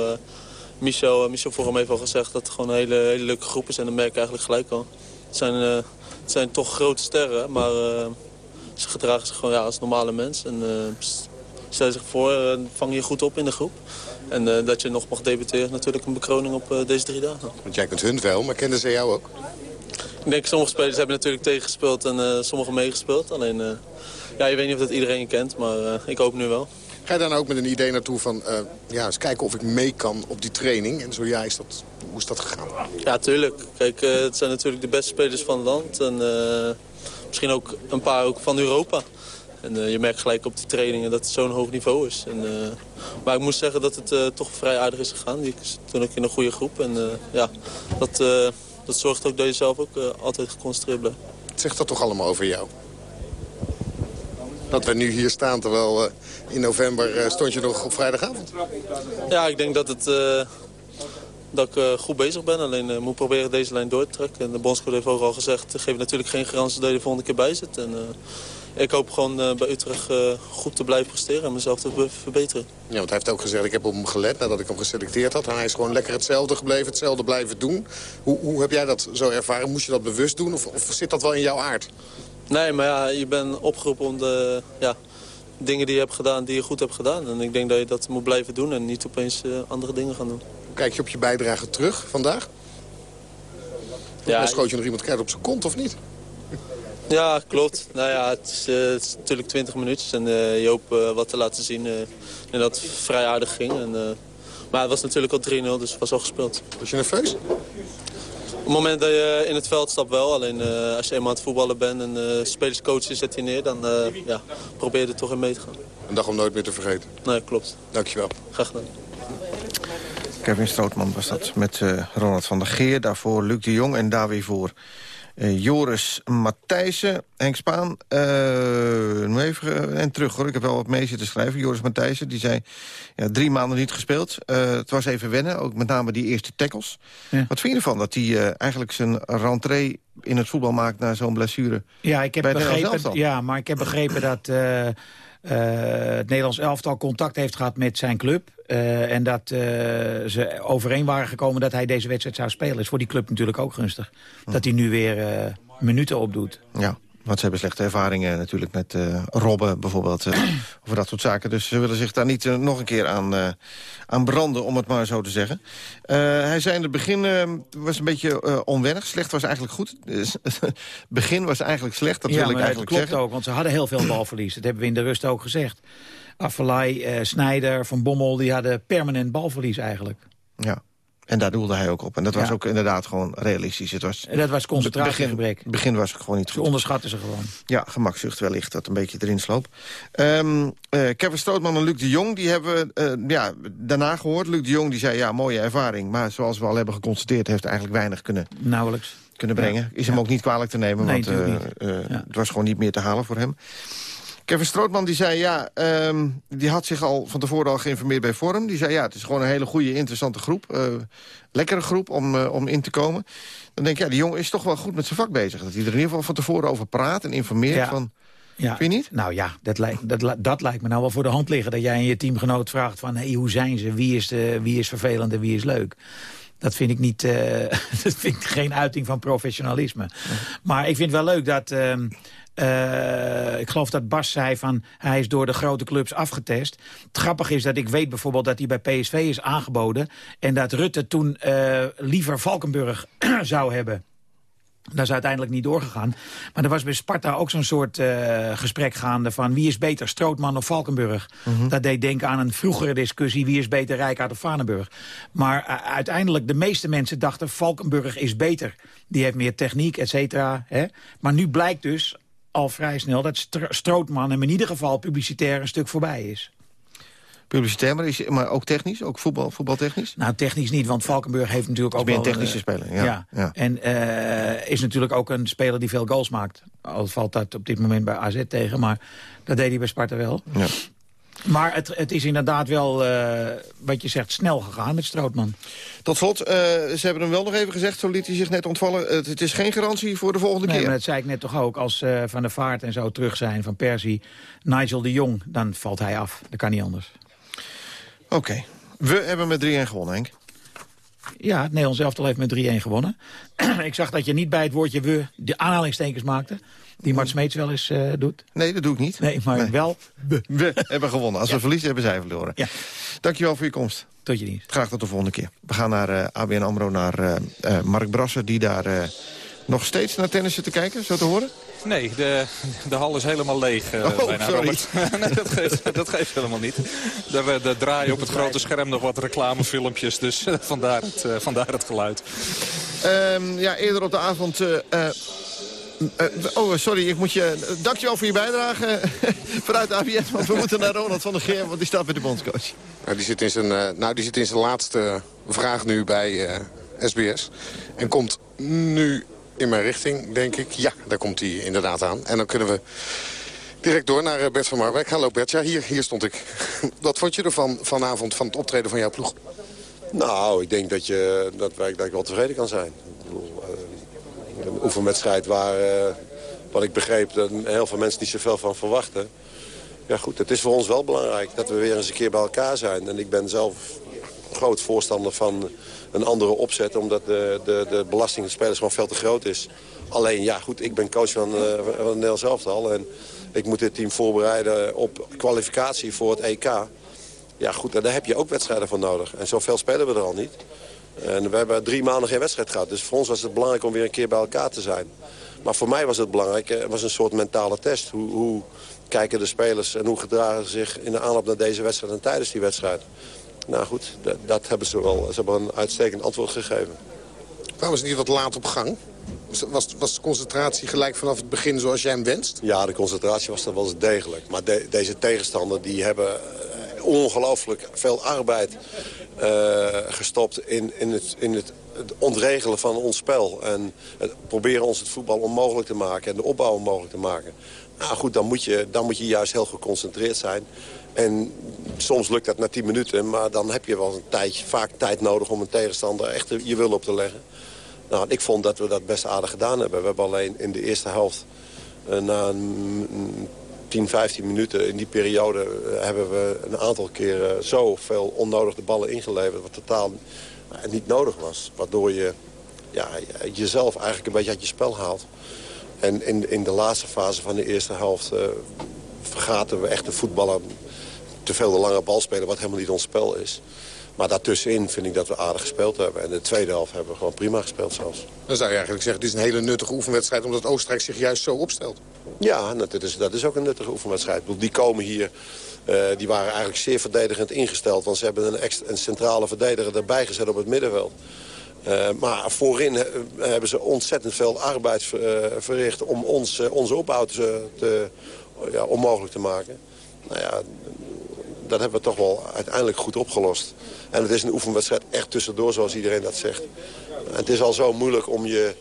Michel, Michel Vorm heeft al gezegd dat het gewoon een hele, hele leuke groep is. En dat merk ik eigenlijk gelijk al. Het zijn, het zijn toch grote sterren, maar ze gedragen zich gewoon ja, als normale mens. En stel zich voor, vang je goed op in de groep. En uh, dat je nog mag debuteren natuurlijk een bekroning op uh, deze drie dagen. Want jij kunt hun wel, maar kenden ze jou ook? Ik denk, sommige spelers hebben natuurlijk tegengespeeld en uh, sommigen meegespeeld. Alleen, ja, je weet niet of dat iedereen je kent, maar ik hoop nu wel. Ga je daar nou ook met een idee naartoe van, ja, eens kijken of ik mee kan op die training? En zo ja, is dat, hoe is dat gegaan? Ja, tuurlijk. Kijk, het zijn natuurlijk de beste spelers van het land. En misschien ook een paar ook van Europa. En uh, je merkt gelijk op die trainingen dat het zo'n hoog niveau is. En, uh, maar ik moet zeggen dat het uh, toch vrij aardig is gegaan. Die, toen ik in een goede groep. En ja, dat, dat zorgt ook dat je zelf ook altijd geconcentreerd blijft. Het zegt dat toch allemaal over jou? Dat we nu hier staan, terwijl in november stond je nog op vrijdagavond. Ja, ik denk dat, het, dat ik goed bezig ben. Alleen moet proberen deze lijn door te trekken. En de bondscoach heeft ook al gezegd, geef natuurlijk geen garantie dat je de volgende keer bij zit. En, ik hoop gewoon uh, bij Utrecht uh, goed te blijven presteren en mezelf te verbeteren. Ja, want hij heeft ook gezegd, ik heb op hem gelet nadat ik hem geselecteerd had. Hij is gewoon lekker hetzelfde gebleven, hetzelfde blijven doen. Hoe, hoe heb jij dat zo ervaren? Moest je dat bewust doen of, of zit dat wel in jouw aard? Nee, maar ja, je bent opgeroepen om de ja, dingen die je hebt gedaan, die je goed hebt gedaan. En ik denk dat je dat moet blijven doen en niet opeens uh, andere dingen gaan doen. Kijk je op je bijdrage terug vandaag? Ja, schoot je nog iemand keihard op zijn kont of niet? Ja, klopt. Nou ja, het is, uh, het is natuurlijk 20 minuten en uh, je hoopt uh, wat te laten zien. en dat het vrij aardig ging. En, maar het was natuurlijk al 3-0, dus het was al gespeeld. Was je nerveus? Op het moment dat je in het veld stapt wel. Alleen als je eenmaal aan het voetballen bent en spelers coachen zet je neer, dan ja, probeer je er toch in mee te gaan. Een dag om nooit meer te vergeten? Nee, klopt. Dankjewel. Graag gedaan. Kevin Strootman was dat met Ronald van der Geer. Daarvoor Luc de Jong en daar weer voor uh, Joris Matthijssen, Henk Spaan. Uh, even en terug hoor, ik heb wel wat mee zitten schrijven. Joris Matthijssen, die zei ja, drie maanden niet gespeeld. Uh, het was even wennen, ook met name die eerste tackles. Ja. Wat vind je ervan dat hij eigenlijk zijn rentree in het voetbal maakt... na zo'n blessure ja, ik heb begrepen, Ja, maar ik heb begrepen dat... Uh, het Nederlands elftal contact heeft gehad met zijn club. Uh, en dat uh, ze overeen waren gekomen dat hij deze wedstrijd zou spelen. Is voor die club natuurlijk ook gunstig. Dat hij nu weer minuten opdoet. Ja. Want ze hebben slechte ervaringen natuurlijk met uh, Robben bijvoorbeeld. Uh, over dat soort zaken. Dus ze willen zich daar niet uh, nog een keer aan, aan branden, om het maar zo te zeggen. hij zei in het begin, was een beetje onwennig. Slecht was eigenlijk goed. begin was eigenlijk slecht, dat ja, wil ik eigenlijk dat klopt ook, want ze hadden heel veel balverlies. Dat hebben we in de rust ook gezegd. Affelay, Snijder, Van Bommel, die hadden permanent balverlies eigenlijk. Ja. En daar doelde hij ook op. En dat was ook inderdaad gewoon realistisch. Het was, en dat was concentratiegebrek. Het begin was gewoon niet goed. Ze onderschatten ze gewoon. Ja, gemakzucht wellicht dat een beetje erin sloop. Um, uh, Kevin Strootman en Luc de Jong, die hebben uh, ja, daarna gehoord. Luc de Jong die zei, ja, mooie ervaring. Maar zoals we al hebben geconstateerd, heeft eigenlijk weinig kunnen... Nauwelijks. Kunnen brengen. Is hem ook niet kwalijk te nemen, nee, want uh, het was gewoon niet meer te halen voor hem. Kevin Strootman die zei, ja, um, die had zich al van tevoren al geïnformeerd bij Forum. Die zei, ja, het is gewoon een hele goede, interessante groep. Uh, lekkere groep om, uh, om in te komen. Dan denk ik, ja, die jongen is toch wel goed met zijn vak bezig. Dat hij er in ieder geval van tevoren over praat en informeert. Ja. Van, ja. Vind je niet? Nou ja, dat lijkt, dat, dat lijkt me nou wel voor de hand liggen. Dat jij en je teamgenoot vraagt van, hey, hoe zijn ze? Wie is, de, wie is vervelend en wie is leuk? Dat vind ik niet, uh, dat vind ik geen uiting van professionalisme. Maar ik vind het wel leuk dat... Uh, uh, ik geloof dat Bas zei van hij is door de grote clubs afgetest. Het grappige is dat ik weet bijvoorbeeld dat hij bij PSV is aangeboden... en dat Rutte toen uh, liever Valkenburg zou hebben. Dat is uiteindelijk niet doorgegaan. Maar er was bij Sparta ook zo'n soort uh, gesprek gaande van... wie is beter, Strootman of Valkenburg? Mhm. Dat deed denken aan een vroegere discussie... wie is beter, Rijkaard of Vanenburg? Maar uh, uiteindelijk, de meeste mensen dachten... Valkenburg is beter. Die heeft meer techniek, et cetera. Maar nu blijkt dus al vrij snel dat Stro Strootman... hem in ieder geval publicitair een stuk voorbij is. Publicitair, maar, is, maar ook technisch? Ook voetbal, voetbaltechnisch? Nou, technisch niet, want Valkenburg heeft natuurlijk ook meer een technische uh, speler, ja. ja. En uh, is natuurlijk ook een speler die veel goals maakt. Al valt dat op dit moment bij AZ tegen, maar dat deed hij bij Sparta wel. Ja. Maar het, het, is inderdaad wel, uh, wat je zegt, snel gegaan met Strootman. Tot slot, uh, ze hebben hem wel nog even gezegd, zo liet hij zich net ontvallen. Het, het is geen garantie voor de volgende nee, keer. maar dat zei ik net toch ook. Als uh, Van der Vaart en zo terug zijn van Persie, Nigel de Jong, dan valt hij af. Dat kan niet anders. Oké. Okay. We hebben met 3-1 gewonnen, Henk. Ja, het Nederlands elftal heeft met 3-1 gewonnen. ik zag dat je niet bij het woordje we de aanhalingstekens maakte. Die Mart Smeets wel eens uh, doet. Nee, dat doe ik niet. Nee, maar nee. wel we. We hebben gewonnen. Als ja. we verliezen, hebben zij verloren. Ja. Dankjewel voor je komst. Tot je dienst. Graag tot de volgende keer. We gaan naar uh, ABN AMRO, naar uh, uh, Mark Brasser... die daar nog steeds naar tennis zit te kijken, zo te horen. Nee, de, de hal is helemaal leeg uh, oh, bijna, sorry. nee, dat geeft, dat geeft helemaal niet. Er, er draaien op het grote scherm nog wat reclamefilmpjes, dus uh, vandaar, het, uh, vandaar het geluid. Um, ja, eerder op de avond... oh, sorry, ik moet je... Dankjewel voor je bijdrage vanuit ABN, want we moeten naar Ronald van der Geer, want die staat bij de bondscoach. Nou, die zit in zijn, nou, die zit in zijn laatste vraag nu bij SBS. En komt nu in mijn richting, denk ik. Ja, daar komt hij inderdaad aan. En dan kunnen we direct door naar Bert van Marwijk. Hallo Bert, ja, hier, hier stond ik. Wat vond je ervan vanavond, van het optreden van jouw ploeg? Nou, ik denk dat, je, dat, wij, dat ik wel tevreden kan zijn. Ik bedoel, uh, een oefenwedstrijd waar, uh, wat ik begreep, dat heel veel mensen niet zoveel van verwachten. Ja goed, het is voor ons wel belangrijk dat we weer eens een keer bij elkaar zijn. En ik ben zelf groot voorstander van een andere opzet. Omdat de, de, de belasting van de spelers gewoon veel te groot is. Alleen, ja goed, ik ben coach van, uh, van het Nederlands elftal. En ik moet dit team voorbereiden op kwalificatie voor het EK. Ja goed, daar heb je ook wedstrijden voor nodig. En zoveel spelen we er al niet. En we hebben drie maanden geen wedstrijd gehad. Dus voor ons was het belangrijk om weer een keer bij elkaar te zijn. Maar voor mij was het belangrijk, het was een soort mentale test. Hoe, hoe kijken de spelers en hoe gedragen ze zich in de aanloop naar deze wedstrijd en tijdens die wedstrijd. Nou goed, dat, dat hebben ze wel. Ze hebben een uitstekend antwoord gegeven. Waarom is het niet wat laat op gang? Was, was de concentratie gelijk vanaf het begin zoals jij hem wenst? Ja, de concentratie was dan wel eens degelijk. Maar de, deze tegenstander die hebben ongelooflijk veel arbeid uh, gestopt in, in, het, in het, het ontregelen van ons spel. En het, proberen ons het voetbal onmogelijk te maken en de opbouw onmogelijk te maken. Nou goed, dan moet je, dan moet je juist heel geconcentreerd zijn. En soms lukt dat na 10 minuten, maar dan heb je wel een tijdje, vaak tijd nodig om een tegenstander echt je wil op te leggen. Nou, ik vond dat we dat best aardig gedaan hebben. We hebben alleen in de eerste helft, uh, na een 10, 15 minuten in die periode, uh, hebben we een aantal keren zoveel onnodig de ballen ingeleverd. Wat totaal niet nodig was. Waardoor je ja, jezelf eigenlijk een beetje uit je spel haalt. En in, in de laatste fase van de eerste helft uh, vergaten we echt de voetballer te veel de lange bal spelen, wat helemaal niet ons spel is. Maar daartussenin vind ik dat we aardig gespeeld hebben. En de tweede helft hebben we gewoon prima gespeeld zelfs. Dan zou je eigenlijk zeggen, dit is een hele nuttige oefenwedstrijd... omdat Oostenrijk zich juist zo opstelt. Ja, dat is, dat is ook een nuttige oefenwedstrijd. Die komen hier, uh, die waren eigenlijk zeer verdedigend ingesteld. Want ze hebben een, extra, een centrale verdediger erbij gezet op het middenveld. Uh, maar voorin uh, hebben ze ontzettend veel arbeid ver, verricht... om ons, onze opbouw te, te, ja, onmogelijk te maken. Nou ja, dat hebben we toch wel uiteindelijk goed opgelost. En het is een oefenwedstrijd echt tussendoor, zoals iedereen dat zegt. Het is al zo moeilijk om je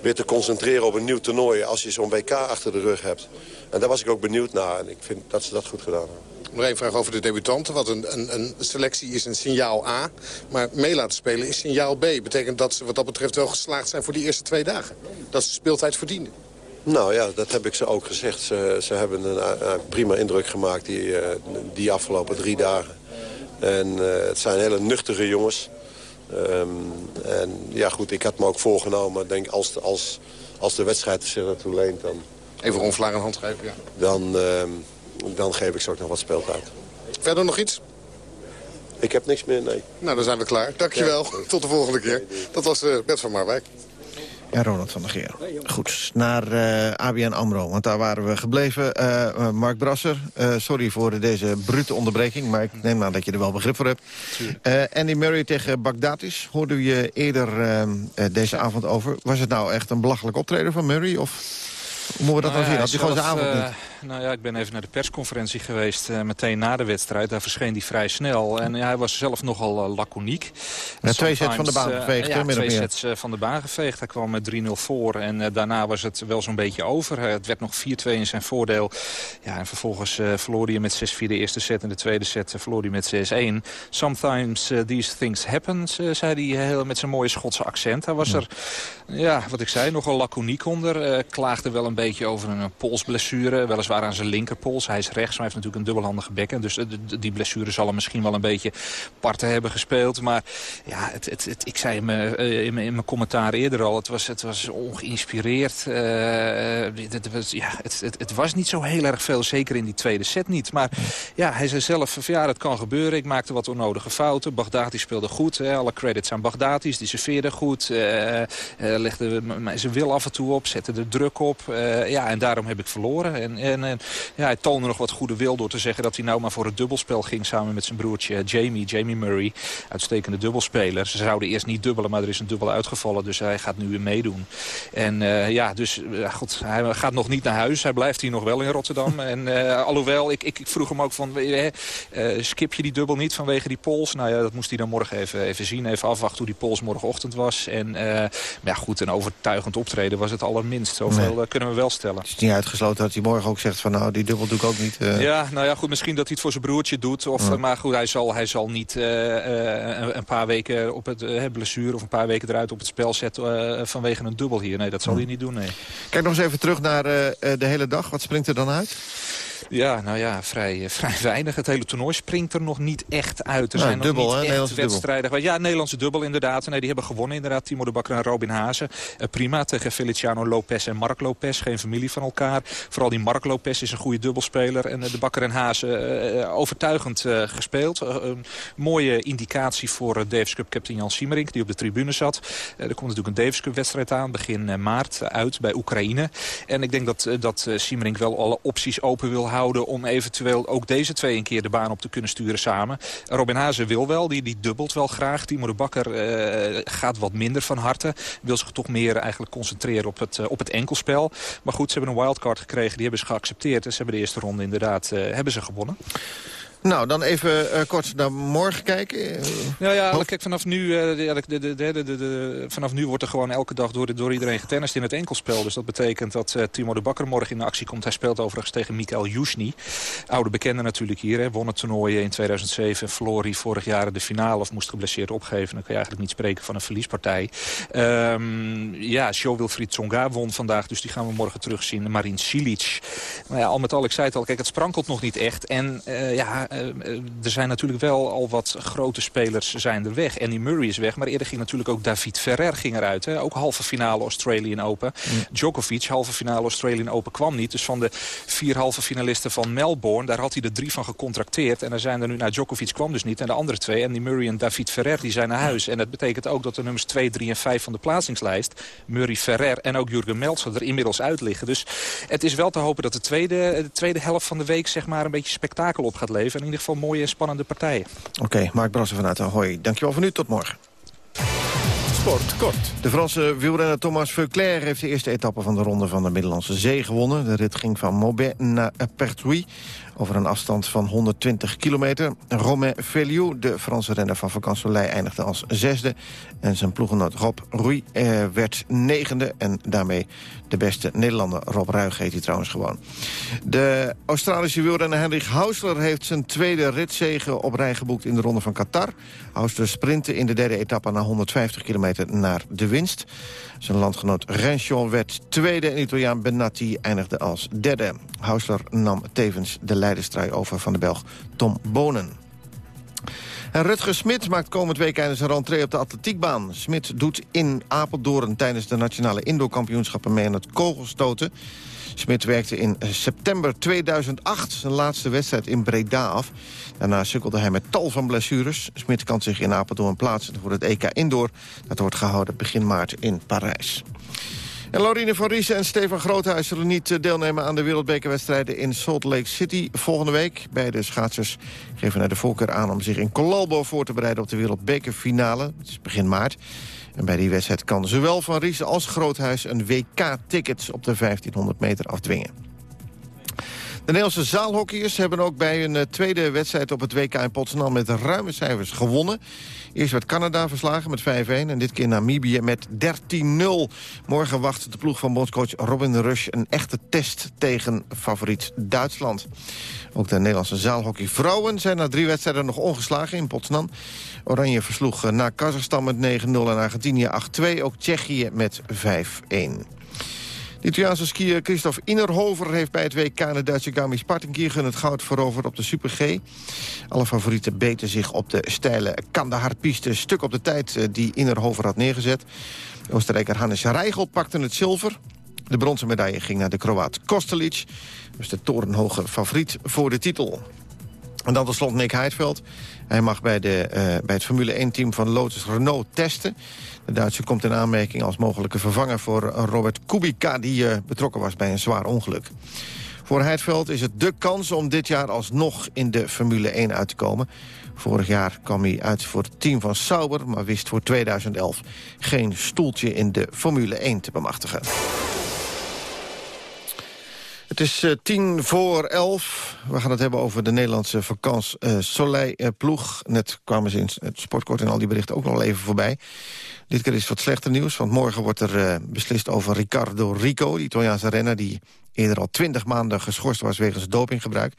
weer te concentreren op een nieuw toernooi... als je zo'n WK achter de rug hebt. En daar was ik ook benieuwd naar. En ik vind dat ze dat goed gedaan hebben. Nog één vraag over de debutanten. Wat een, een, een, selectie is een signaal A. Maar mee laten spelen is signaal B. Betekent dat ze wat dat betreft wel geslaagd zijn voor die eerste twee dagen. Dat ze speeltijd verdienen. Nou ja, dat heb ik ze ook gezegd. Ze, ze hebben een, een, prima indruk gemaakt die, die afgelopen drie dagen. En uh, het zijn hele nuchtere jongens. Um, en ja goed, ik had me ook voorgenomen. Ik denk als, als, als de wedstrijd zich ertoe leent, dan... Even Ron Vlaar een hand geven, ja. Dan, uh, dan geef ik ze ook nog wat speeltijd. Verder nog iets? Ik heb niks meer, nee. Nou, dan zijn we klaar. Dankjewel. Ja. Tot de volgende keer. Dat was Bert van Marwijk. En Ronald van der Geer. Goed, naar uh, ABN AMRO, want daar waren we gebleven. Uh, Mark Brasser, uh, sorry voor deze brute onderbreking... maar ik neem aan dat je er wel begrip voor hebt. Andy Murray tegen Bagdatis hoorde je eerder deze avond over. Was het nou echt een belachelijk optreden van Murray? Of hoe moeten we dat nou, nou zien? Had hij gewoon zijn avond niet? Nou ja, ik ben even naar de persconferentie geweest. Uh, meteen na de wedstrijd. Daar verscheen hij vrij snel. En ja, hij was zelf nogal uh, laconiek. Ja, twee sets van de baan eh, geveegd. Uh, ja, twee sets van de baan geveegd. Hij kwam met 3-0 voor. En daarna was het wel zo'n beetje over. het werd nog 4-2 in zijn voordeel. Ja, en vervolgens verloor hij met 6-4 de eerste set. En de tweede set verloor hij met 6-1. Sometimes these things happen, zei hij heel, met zijn mooie Schotse accent. Hij was er, ja, wat ik zei, nogal laconiek onder. klaagde wel een beetje over een polsblessure. Wel eens weliswaar aan zijn linkerpols. Hij is rechts, maar hij heeft natuurlijk een dubbelhandige bekken. Dus die blessure zal hem misschien wel een beetje parten hebben gespeeld. Maar ja, het, het, het, ik zei in mijn, eh, in, mijn, commentaar eerder al, het was, het was ongeïnspireerd. Uh, het, was, ja, het, het, het, was niet zo heel erg veel, zeker in die tweede set niet. Maar ja, hij zei zelf, ja, dat kan gebeuren. Ik maakte wat onnodige fouten. Baghdadi speelde goed. Hè. Alle credits aan Baghdadis. Die serveerde goed. Legde zijn wil af en toe op. Zette de druk op. ja, en daarom heb ik verloren. En, en, ja, hij toonde nog wat goede wil door te zeggen dat hij nou maar voor het dubbelspel ging samen met zijn broertje Jamie, Jamie Murray. Uitstekende dubbelspeler. Ze zouden eerst niet dubbelen, maar er is een dubbel uitgevallen. Dus hij gaat nu weer meedoen. En uh, ja, dus goed, hij gaat nog niet naar huis. Hij blijft hier nog wel in Rotterdam. en alhoewel, ik, ik, ik, vroeg hem ook van, skip je die dubbel niet vanwege die pols? Nou ja, dat moest hij dan morgen even, even zien. Even afwachten hoe die pols morgenochtend was. En maar ja, goed, een overtuigend optreden was het allerminst. Zoveel kunnen we wel stellen. Het is niet uitgesloten dat hij morgen ook zegt van nou, die dubbel doe ik ook niet. Uh... Ja, nou ja, goed, misschien dat hij het voor zijn broertje doet. Of, Maar goed, hij zal, hij zal niet uh, een, een, paar weken op het blessure of een paar weken eruit op het spel zetten vanwege een dubbel hier. Nee, dat zal hij niet doen, nee. Kijk nog eens even terug naar de hele dag. Wat springt er dan uit? Ja, nou ja, vrij, eh, vrij weinig. Het hele toernooi springt er nog niet echt uit. Er zijn dubbel, nog niet echt wedstrijden. Dubbel. Ja, Nederlandse dubbel inderdaad. Nee, die hebben gewonnen inderdaad. Timo de Bakker en Robin Hazen. Uh, prima tegen Feliciano Lopez en Mark Lopez. Geen familie van elkaar. Vooral die Mark Lopez is een goede dubbelspeler. En uh, de Bakker en Hazen uh, overtuigend gespeeld. een mooie indicatie voor Davis Cup captain Jan Siemerink. Die op de tribune zat. er komt natuurlijk een Davis Cup wedstrijd aan. Begin maart uit bij Oekraïne. En ik denk dat, dat Siemerink wel alle opties open wil houden... om eventueel ook deze twee een keer de baan op te kunnen sturen samen. Robin Hazen wil wel, die, die dubbelt wel graag. Timo de Bakker uh, gaat wat minder van harte. Wil zich toch meer eigenlijk concentreren op het, uh, op het enkelspel. Maar goed, ze hebben een wildcard gekregen. Die hebben ze geaccepteerd. En ze hebben de eerste ronde inderdaad hebben ze gewonnen. Nou, dan even uh, kort naar morgen kijken. Ja, ja kijk, vanaf nu, uh, de, de, de, de, vanaf nu wordt er gewoon elke dag door, door iedereen getennist in het enkelspel. Dus dat betekent dat uh, Timo de Bakker morgen in actie komt. Hij speelt overigens tegen Mikael Jusni. Oude bekende natuurlijk hier. Hè. Won het toernooi in 2007. Verloor hij vorig jaar de finale of moest geblesseerd opgeven. Dan kun je eigenlijk niet spreken van een verliespartij. Um, ja, Joe Wilfried Tsonga won vandaag. Dus die gaan we morgen terugzien. Marin Cilic. Maar ja, al met al, ik zei het al. Kijk, het sprankelt nog niet echt. En ja eh, eh, er zijn natuurlijk wel al wat grote spelers zijn er weg. Andy Murray is weg, maar eerder ging natuurlijk ook David Ferrer ging eruit. Hè? Ook halve finale Australian Open. Djokovic, halve finale Australian Open, kwam niet. Dus van de vier halve finalisten van Melbourne, daar had hij er drie van gecontracteerd. En er zijn er nu, nou Djokovic kwam dus niet. En de andere twee, Andy Murray en David Ferrer, die zijn naar huis. En dat betekent ook dat de nummers 2, 3 en 5 van de plaatsingslijst... Murray, Ferrer en ook Jurgen Meltzer er inmiddels uit liggen. Dus het is wel te hopen dat de tweede, de tweede helft van de week zeg maar, een beetje spektakel op gaat leveren. In ieder geval mooie en spannende partijen. Oké, Mark Brassen vanuit Ahoy. Dankjewel voor nu, tot morgen. Sport kort. De Franse wielrenner Thomas Veuclair heeft de eerste etappe van de Ronde van de Middellandse Zee gewonnen. De rit ging van Maubert naar Pertuis over een afstand van 120 kilometer. Romain Feliu, de Franse renner van Vacansoleil, eindigde als zesde. En zijn ploegenoot Rob Rui eh, werd negende. En daarmee de beste Nederlander. Rob Ruig heet hij trouwens gewoon. De Australische wielrenner Henrik Hausler heeft zijn tweede ritzege op rij geboekt in de Ronde van Qatar. Hausler sprintte in de derde etappe na 150 kilometer naar de winst. Zijn landgenoot Renchon werd tweede en Italiaan Benatti eindigde als derde. Hausler nam tevens de leiderstrui over van de Belg Tom Bonen. En Rutger Smit maakt komend week eindelijk zijn rentree op de atletiekbaan. Smit doet in Apeldoorn tijdens de nationale indoorkampioenschappen mee aan het kogelstoten. Smit werkte in september 2008 zijn laatste wedstrijd in Breda af. Daarna sukkelde hij met tal van blessures. Smit kan zich in Apeldoorn plaatsen voor het EK Indoor. Dat wordt gehouden begin maart in Parijs. En Laurine van Riesen en Stefan Groothuis zullen niet eh, deelnemen aan de wereldbekerwedstrijden in Salt Lake City volgende week. Beide schaatsers geven naar de voorkeur aan om zich in Colalbo voor te bereiden op de wereldbekerfinale. Het is begin maart. En bij die wedstrijd kan zowel Van Riesen als Groothuis een WK-ticket op de 1500 meter afdwingen. De Nederlandse zaalhockeyers hebben ook bij hun eh, tweede wedstrijd op het WK in Potsdam met ruime cijfers gewonnen. Eerst werd Canada verslagen met 5-1 en dit keer Namibië met 13-0. Morgen wacht de ploeg van bondscoach Robin Rush een echte test tegen favoriet Duitsland. Ook de Nederlandse zaalhockeyvrouwen zijn na drie wedstrijden nog ongeslagen in Potsdam. Oranje versloeg eh, na Kazachstan met 9-0 en Argentinië 8-2. Ook Tsjechië met 5-1. De Italiaanse skier Christophe Innerhover heeft bij het WK de Duitse Garmisch-Partenkirchen het goud veroverd op de Super G. Alle favorieten beten zich op de steile Kandahar-piste stuk op de tijd eh, die Innerhover had neergezet. De Oostenrijker Hannes Reigel pakte het zilver. De bronzen medaille ging naar de Kroaat Kostelic. Dus de torenhoge favoriet voor de titel. En dan tot slot Nick Heidveld. Hij mag bij, de, uh, bij het Formule 1-team van Lotus Renault testen. De Duitse komt in aanmerking als mogelijke vervanger voor Robert Kubica... die uh, betrokken was bij een zwaar ongeluk. Voor Heidveld is het de kans om dit jaar alsnog in de Formule 1 uit te komen. Vorig jaar kwam hij uit voor het team van Sauber... maar wist voor 2011 geen stoeltje in de Formule 1 te bemachtigen. Het is uh, tien voor elf. We gaan het hebben over de Nederlandse vakants uh, Soleil-ploeg. Net kwamen ze in het sportkort en al die berichten ook nog even voorbij. Dit keer is wat slechter nieuws, want morgen wordt er uh, beslist over Ricardo Rico... die Italiaanse renner die eerder al twintig maanden geschorst was wegens dopinggebruik.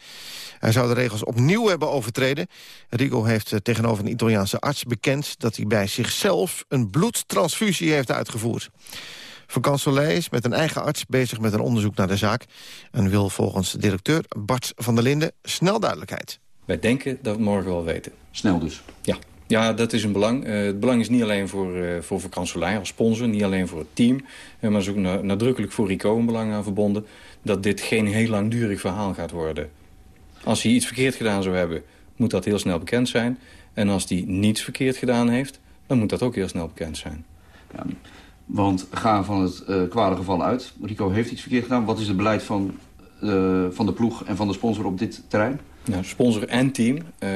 Hij zou de regels opnieuw hebben overtreden. Rico heeft tegenover een Italiaanse arts bekend... dat hij bij zichzelf een bloedtransfusie heeft uitgevoerd. Van is met een eigen arts bezig met een onderzoek naar de zaak... en wil volgens de directeur Bart van der Linden snel duidelijkheid. Wij denken dat we morgen wel weten. Snel dus? Ja. Ja, dat is een belang. Uh, het belang is niet alleen voor, uh, voor als sponsor, niet alleen voor het team... Uh, maar is ook nadrukkelijk voor Rico een belang aan verbonden... dat dit geen heel langdurig verhaal gaat worden. Als hij iets verkeerd gedaan zou hebben, moet dat heel snel bekend zijn. En als hij niets verkeerd gedaan heeft, dan moet dat ook heel snel bekend zijn. Ja, want ga van het uh, kwade geval uit. Rico heeft iets verkeerd gedaan. Wat is het beleid van, uh, van de ploeg en van de sponsor op dit terrein? Nou, sponsor en team uh,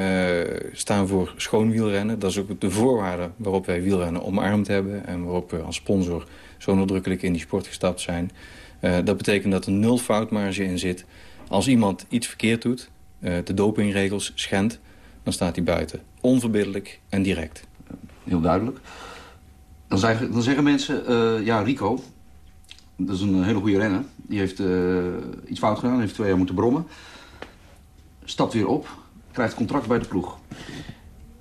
staan voor schoon wielrennen. Dat is ook de voorwaarde waarop wij wielrennen omarmd hebben... en waarop we als sponsor zo nadrukkelijk in die sport gestapt zijn. dat betekent dat er nul foutmarge in zit. Als iemand iets verkeerd doet, de dopingregels schendt... dan staat hij buiten. Onverbiddelijk en direct. Heel duidelijk. Dan zeggen, dan zeggen mensen, uh, ja, Rico, dat is een hele goede renner. Die heeft uh, iets fout gedaan, heeft twee jaar moeten brommen. Stapt weer op, krijgt contract bij de ploeg.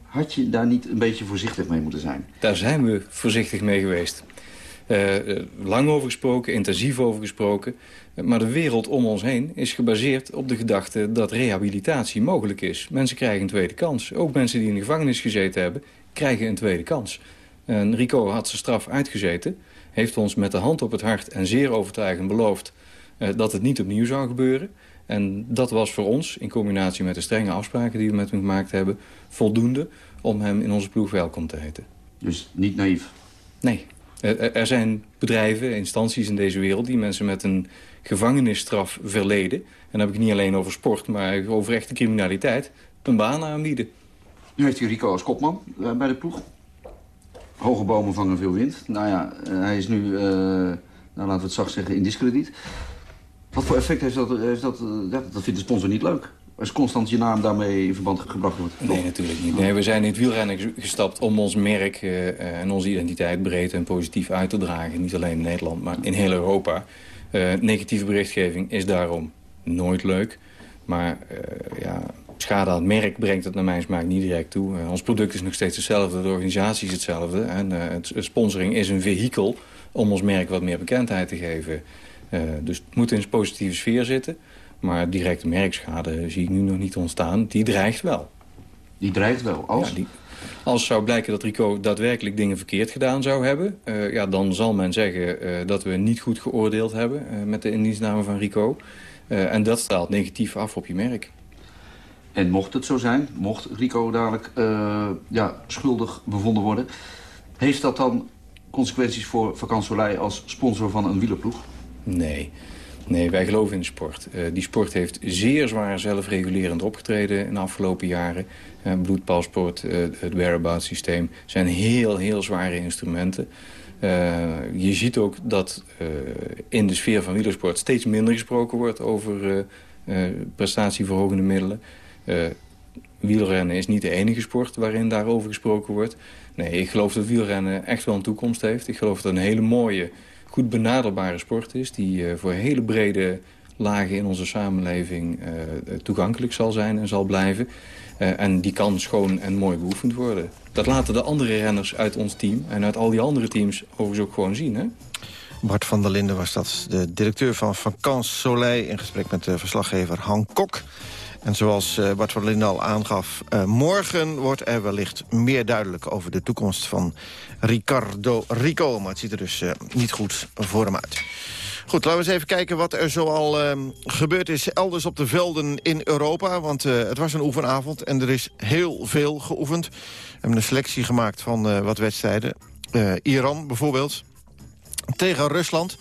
Had je daar niet een beetje voorzichtig mee moeten zijn? Daar zijn we voorzichtig mee geweest. Uh, lang over gesproken, intensief over gesproken. Maar de wereld om ons heen is gebaseerd op de gedachte dat rehabilitatie mogelijk is. Mensen krijgen een tweede kans. Ook mensen die in de gevangenis gezeten hebben, krijgen een tweede kans. En Rico had zijn straf uitgezeten. Heeft ons met de hand op het hart en zeer overtuigend beloofd... Uh, dat het niet opnieuw zou gebeuren. En dat was voor ons, in combinatie met de strenge afspraken die we met hem gemaakt hebben... voldoende om hem in onze ploeg welkom te heten. Dus niet naïef? Nee. Er zijn bedrijven, instanties in deze wereld... die mensen met een gevangenisstraf verleden... en dan heb ik niet alleen over sport, maar over echte criminaliteit... een baan aanbieden. Nu heeft u Rico als kopman bij de ploeg. Hoge bomen vangen veel wind. Nou ja, eh, hij is nu, uh, nou laten we het zacht zeggen, in discrediet. Wat voor effect heeft dat? Heeft dat, ja, dat vindt de sponsor niet leuk. Als constant je naam daarmee in verband gebracht wordt. Nee, natuurlijk niet. Nee, we zijn in het wielrennen gestapt om ons merk en onze identiteit breed en positief uit te dragen. Niet alleen in Nederland, maar in heel Europa. Negatieve berichtgeving is daarom nooit leuk. Maar ja, schade aan het merk brengt het naar mijn smaak niet direct toe. Uh, ons product is nog steeds hetzelfde, de organisatie is hetzelfde. En uh, het, sponsoring is een vehikel om ons merk wat meer bekendheid te geven. Uh, dus het moet in een positieve sfeer zitten. Maar directe merkschade zie ik nu nog niet ontstaan. Die dreigt wel. Die dreigt wel. Als? Ja, die, als zou blijken dat Rico daadwerkelijk dingen verkeerd gedaan zou hebben... Ja, dan zal men zeggen dat we niet goed geoordeeld hebben met de indienstname van Rico. en dat straalt negatief af op je merk. En mocht het zo zijn, mocht Rico dadelijk ja, schuldig bevonden worden... heeft dat dan consequenties voor Vakansolei als sponsor van een wielerploeg? Nee. Nee, wij geloven in de sport. Uh, die sport heeft zeer zwaar zelfregulerend opgetreden in de afgelopen jaren. Uh, bloedpalsport, uh, het whereabouts systeem zijn heel, heel zware instrumenten. je ziet ook dat in de sfeer van wielersport steeds minder gesproken wordt over prestatieverhogende middelen. Wielrennen is niet de enige sport waarin daarover gesproken wordt. Nee, ik geloof dat wielrennen echt wel een toekomst heeft. Ik geloof dat het een hele mooie goed benaderbare sport is... die uh, voor hele brede lagen in onze samenleving uh, toegankelijk zal zijn en zal blijven. En die kan schoon en mooi beoefend worden. Dat laten de andere renners uit ons team en uit al die andere teams overigens ook gewoon zien. Hè? Bart van der Linden was dat, de directeur van Vacances Soleil... in gesprek met de verslaggever Han Kok. En zoals uh, Bart van Linden al aangaf... Uh, morgen wordt er wellicht meer duidelijk over de toekomst van Ricardo Rico. Maar het ziet er dus uh, niet goed voor hem uit. Goed, laten we eens even kijken wat er zoal uh, gebeurd is elders op de velden in Europa. Want het was een oefenavond en er is heel veel geoefend. We hebben een selectie gemaakt van wat wedstrijden. Iran bijvoorbeeld, tegen Rusland.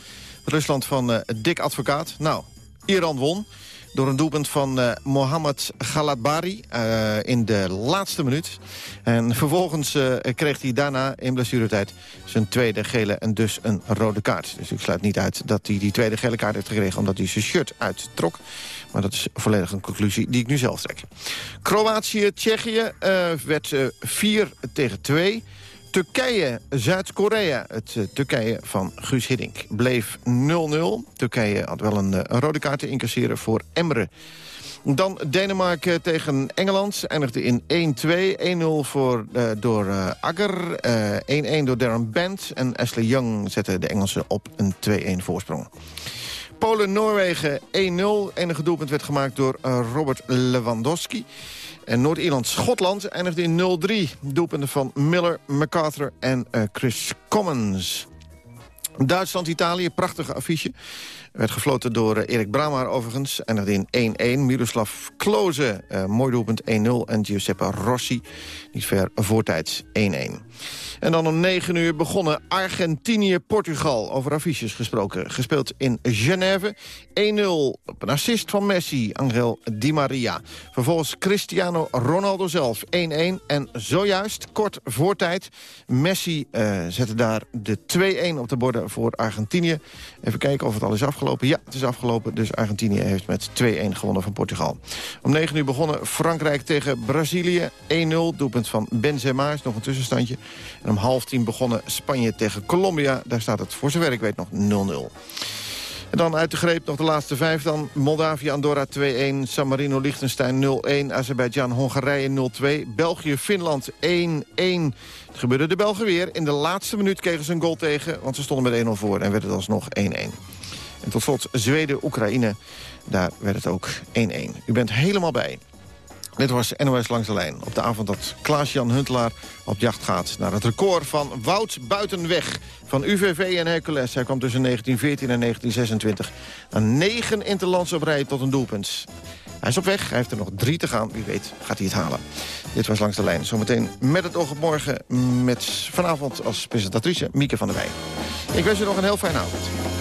Rusland van Dick Advocaat. Nou, Iran won door een doelpunt van uh, Mohammad Galadbari uh, in de laatste minuut. En vervolgens uh, kreeg hij daarna in blessuretijd zijn tweede gele en dus een rode kaart. Dus ik sluit niet uit dat hij die tweede gele kaart heeft gekregen... omdat hij zijn shirt uittrok. Maar dat is volledig een conclusie die ik nu zelf trek. Kroatië-Tsjechië werd 4 tegen 2... Turkije, Zuid-Korea. Het uh, Turkije van Guus Hiddink bleef 0-0. Turkije had wel een, een, rode kaart te incasseren voor Emre. Dan Denemarken tegen Engeland. Eindigde in 1-2. 1-0 voor, uh, door Agger. 1-1 door Darren Bent. En Ashley Young zette de Engelsen op een 2-1 voorsprong. Polen-Noorwegen 1-0. Enige doelpunt werd gemaakt door Robert Lewandowski. En Noord-Ierland-Schotland eindigde in 0-3. Doelpunten van Miller, MacArthur en uh, Chris Commons. Duitsland-Italië, prachtige affiche. Werd gefloten door uh, Erik Bramar overigens. Eindigde in 1-1. Miroslav Kloze, uh, mooi doelpunt 1-0. En Giuseppe Rossi, niet ver voortijds 1-1. En dan om 9 uur begonnen Argentinië-Portugal. Over affiches gesproken. Gespeeld in Genève. 1-0 op een assist van Messi, Angel Di Maria. Vervolgens Cristiano Ronaldo zelf 1-1. En zojuist, kort voor tijd, Messi uh, zette daar de 2-1 op de borden voor Argentinië. Even kijken of het al is afgelopen. Ja, het is afgelopen. Dus Argentinië heeft met 2-1 gewonnen van Portugal. Om 9 uur begonnen Frankrijk tegen Brazilië. 1-0, doelpunt van Benzema, is nog een tussenstandje. En om half tien begonnen Spanje tegen Colombia. Daar staat het voor zover ik weet nog 0-0. En dan uit de greep nog de laatste vijf dan. Moldavië, Andorra 2-1, San Marino, Liechtenstein 0-1, Azerbeidzjan, Hongarije 0-2, België, Finland 1-1. Het gebeurde de Belgen weer. In de laatste minuut kregen ze een goal tegen, want ze stonden met 1-0 voor en werd het alsnog 1-1. En tot slot Zweden, Oekraïne, daar werd het ook 1-1. U bent helemaal bij. Dit was NOS Langs de Lijn. Op de avond dat Klaas-Jan Huntelaar op jacht gaat... naar het record van Wout Buitenweg van UVV en Hercules. Hij kwam tussen 1914 en 1926 aan negen interlands op rij tot een doelpunt. Hij is op weg, hij heeft er nog drie te gaan. Wie weet gaat hij het halen. Dit was Langs de Lijn. Zometeen met het oog op morgen... met vanavond als presentatrice Mieke van der Wij. Ik wens u nog een heel fijne avond.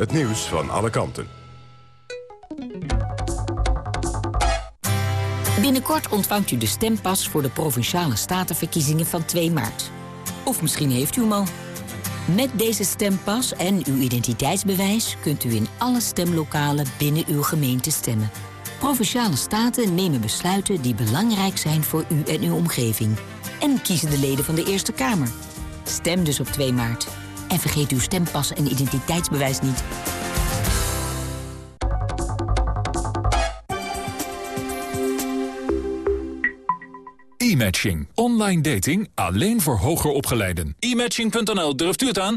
Het nieuws van alle kanten. Binnenkort ontvangt u de stempas voor de Provinciale Statenverkiezingen van 2 maart. Of misschien heeft u hem al. Met deze stempas en uw identiteitsbewijs kunt u in alle stemlokalen binnen uw gemeente stemmen. Provinciale staten nemen besluiten die belangrijk zijn voor u en uw omgeving. En kiezen de leden van de Eerste Kamer. Stem dus op 2 maart. En vergeet uw stempas en identiteitsbewijs niet. E-matching. Online dating alleen voor hoger opgeleiden. E-matching.nl, durft u het aan?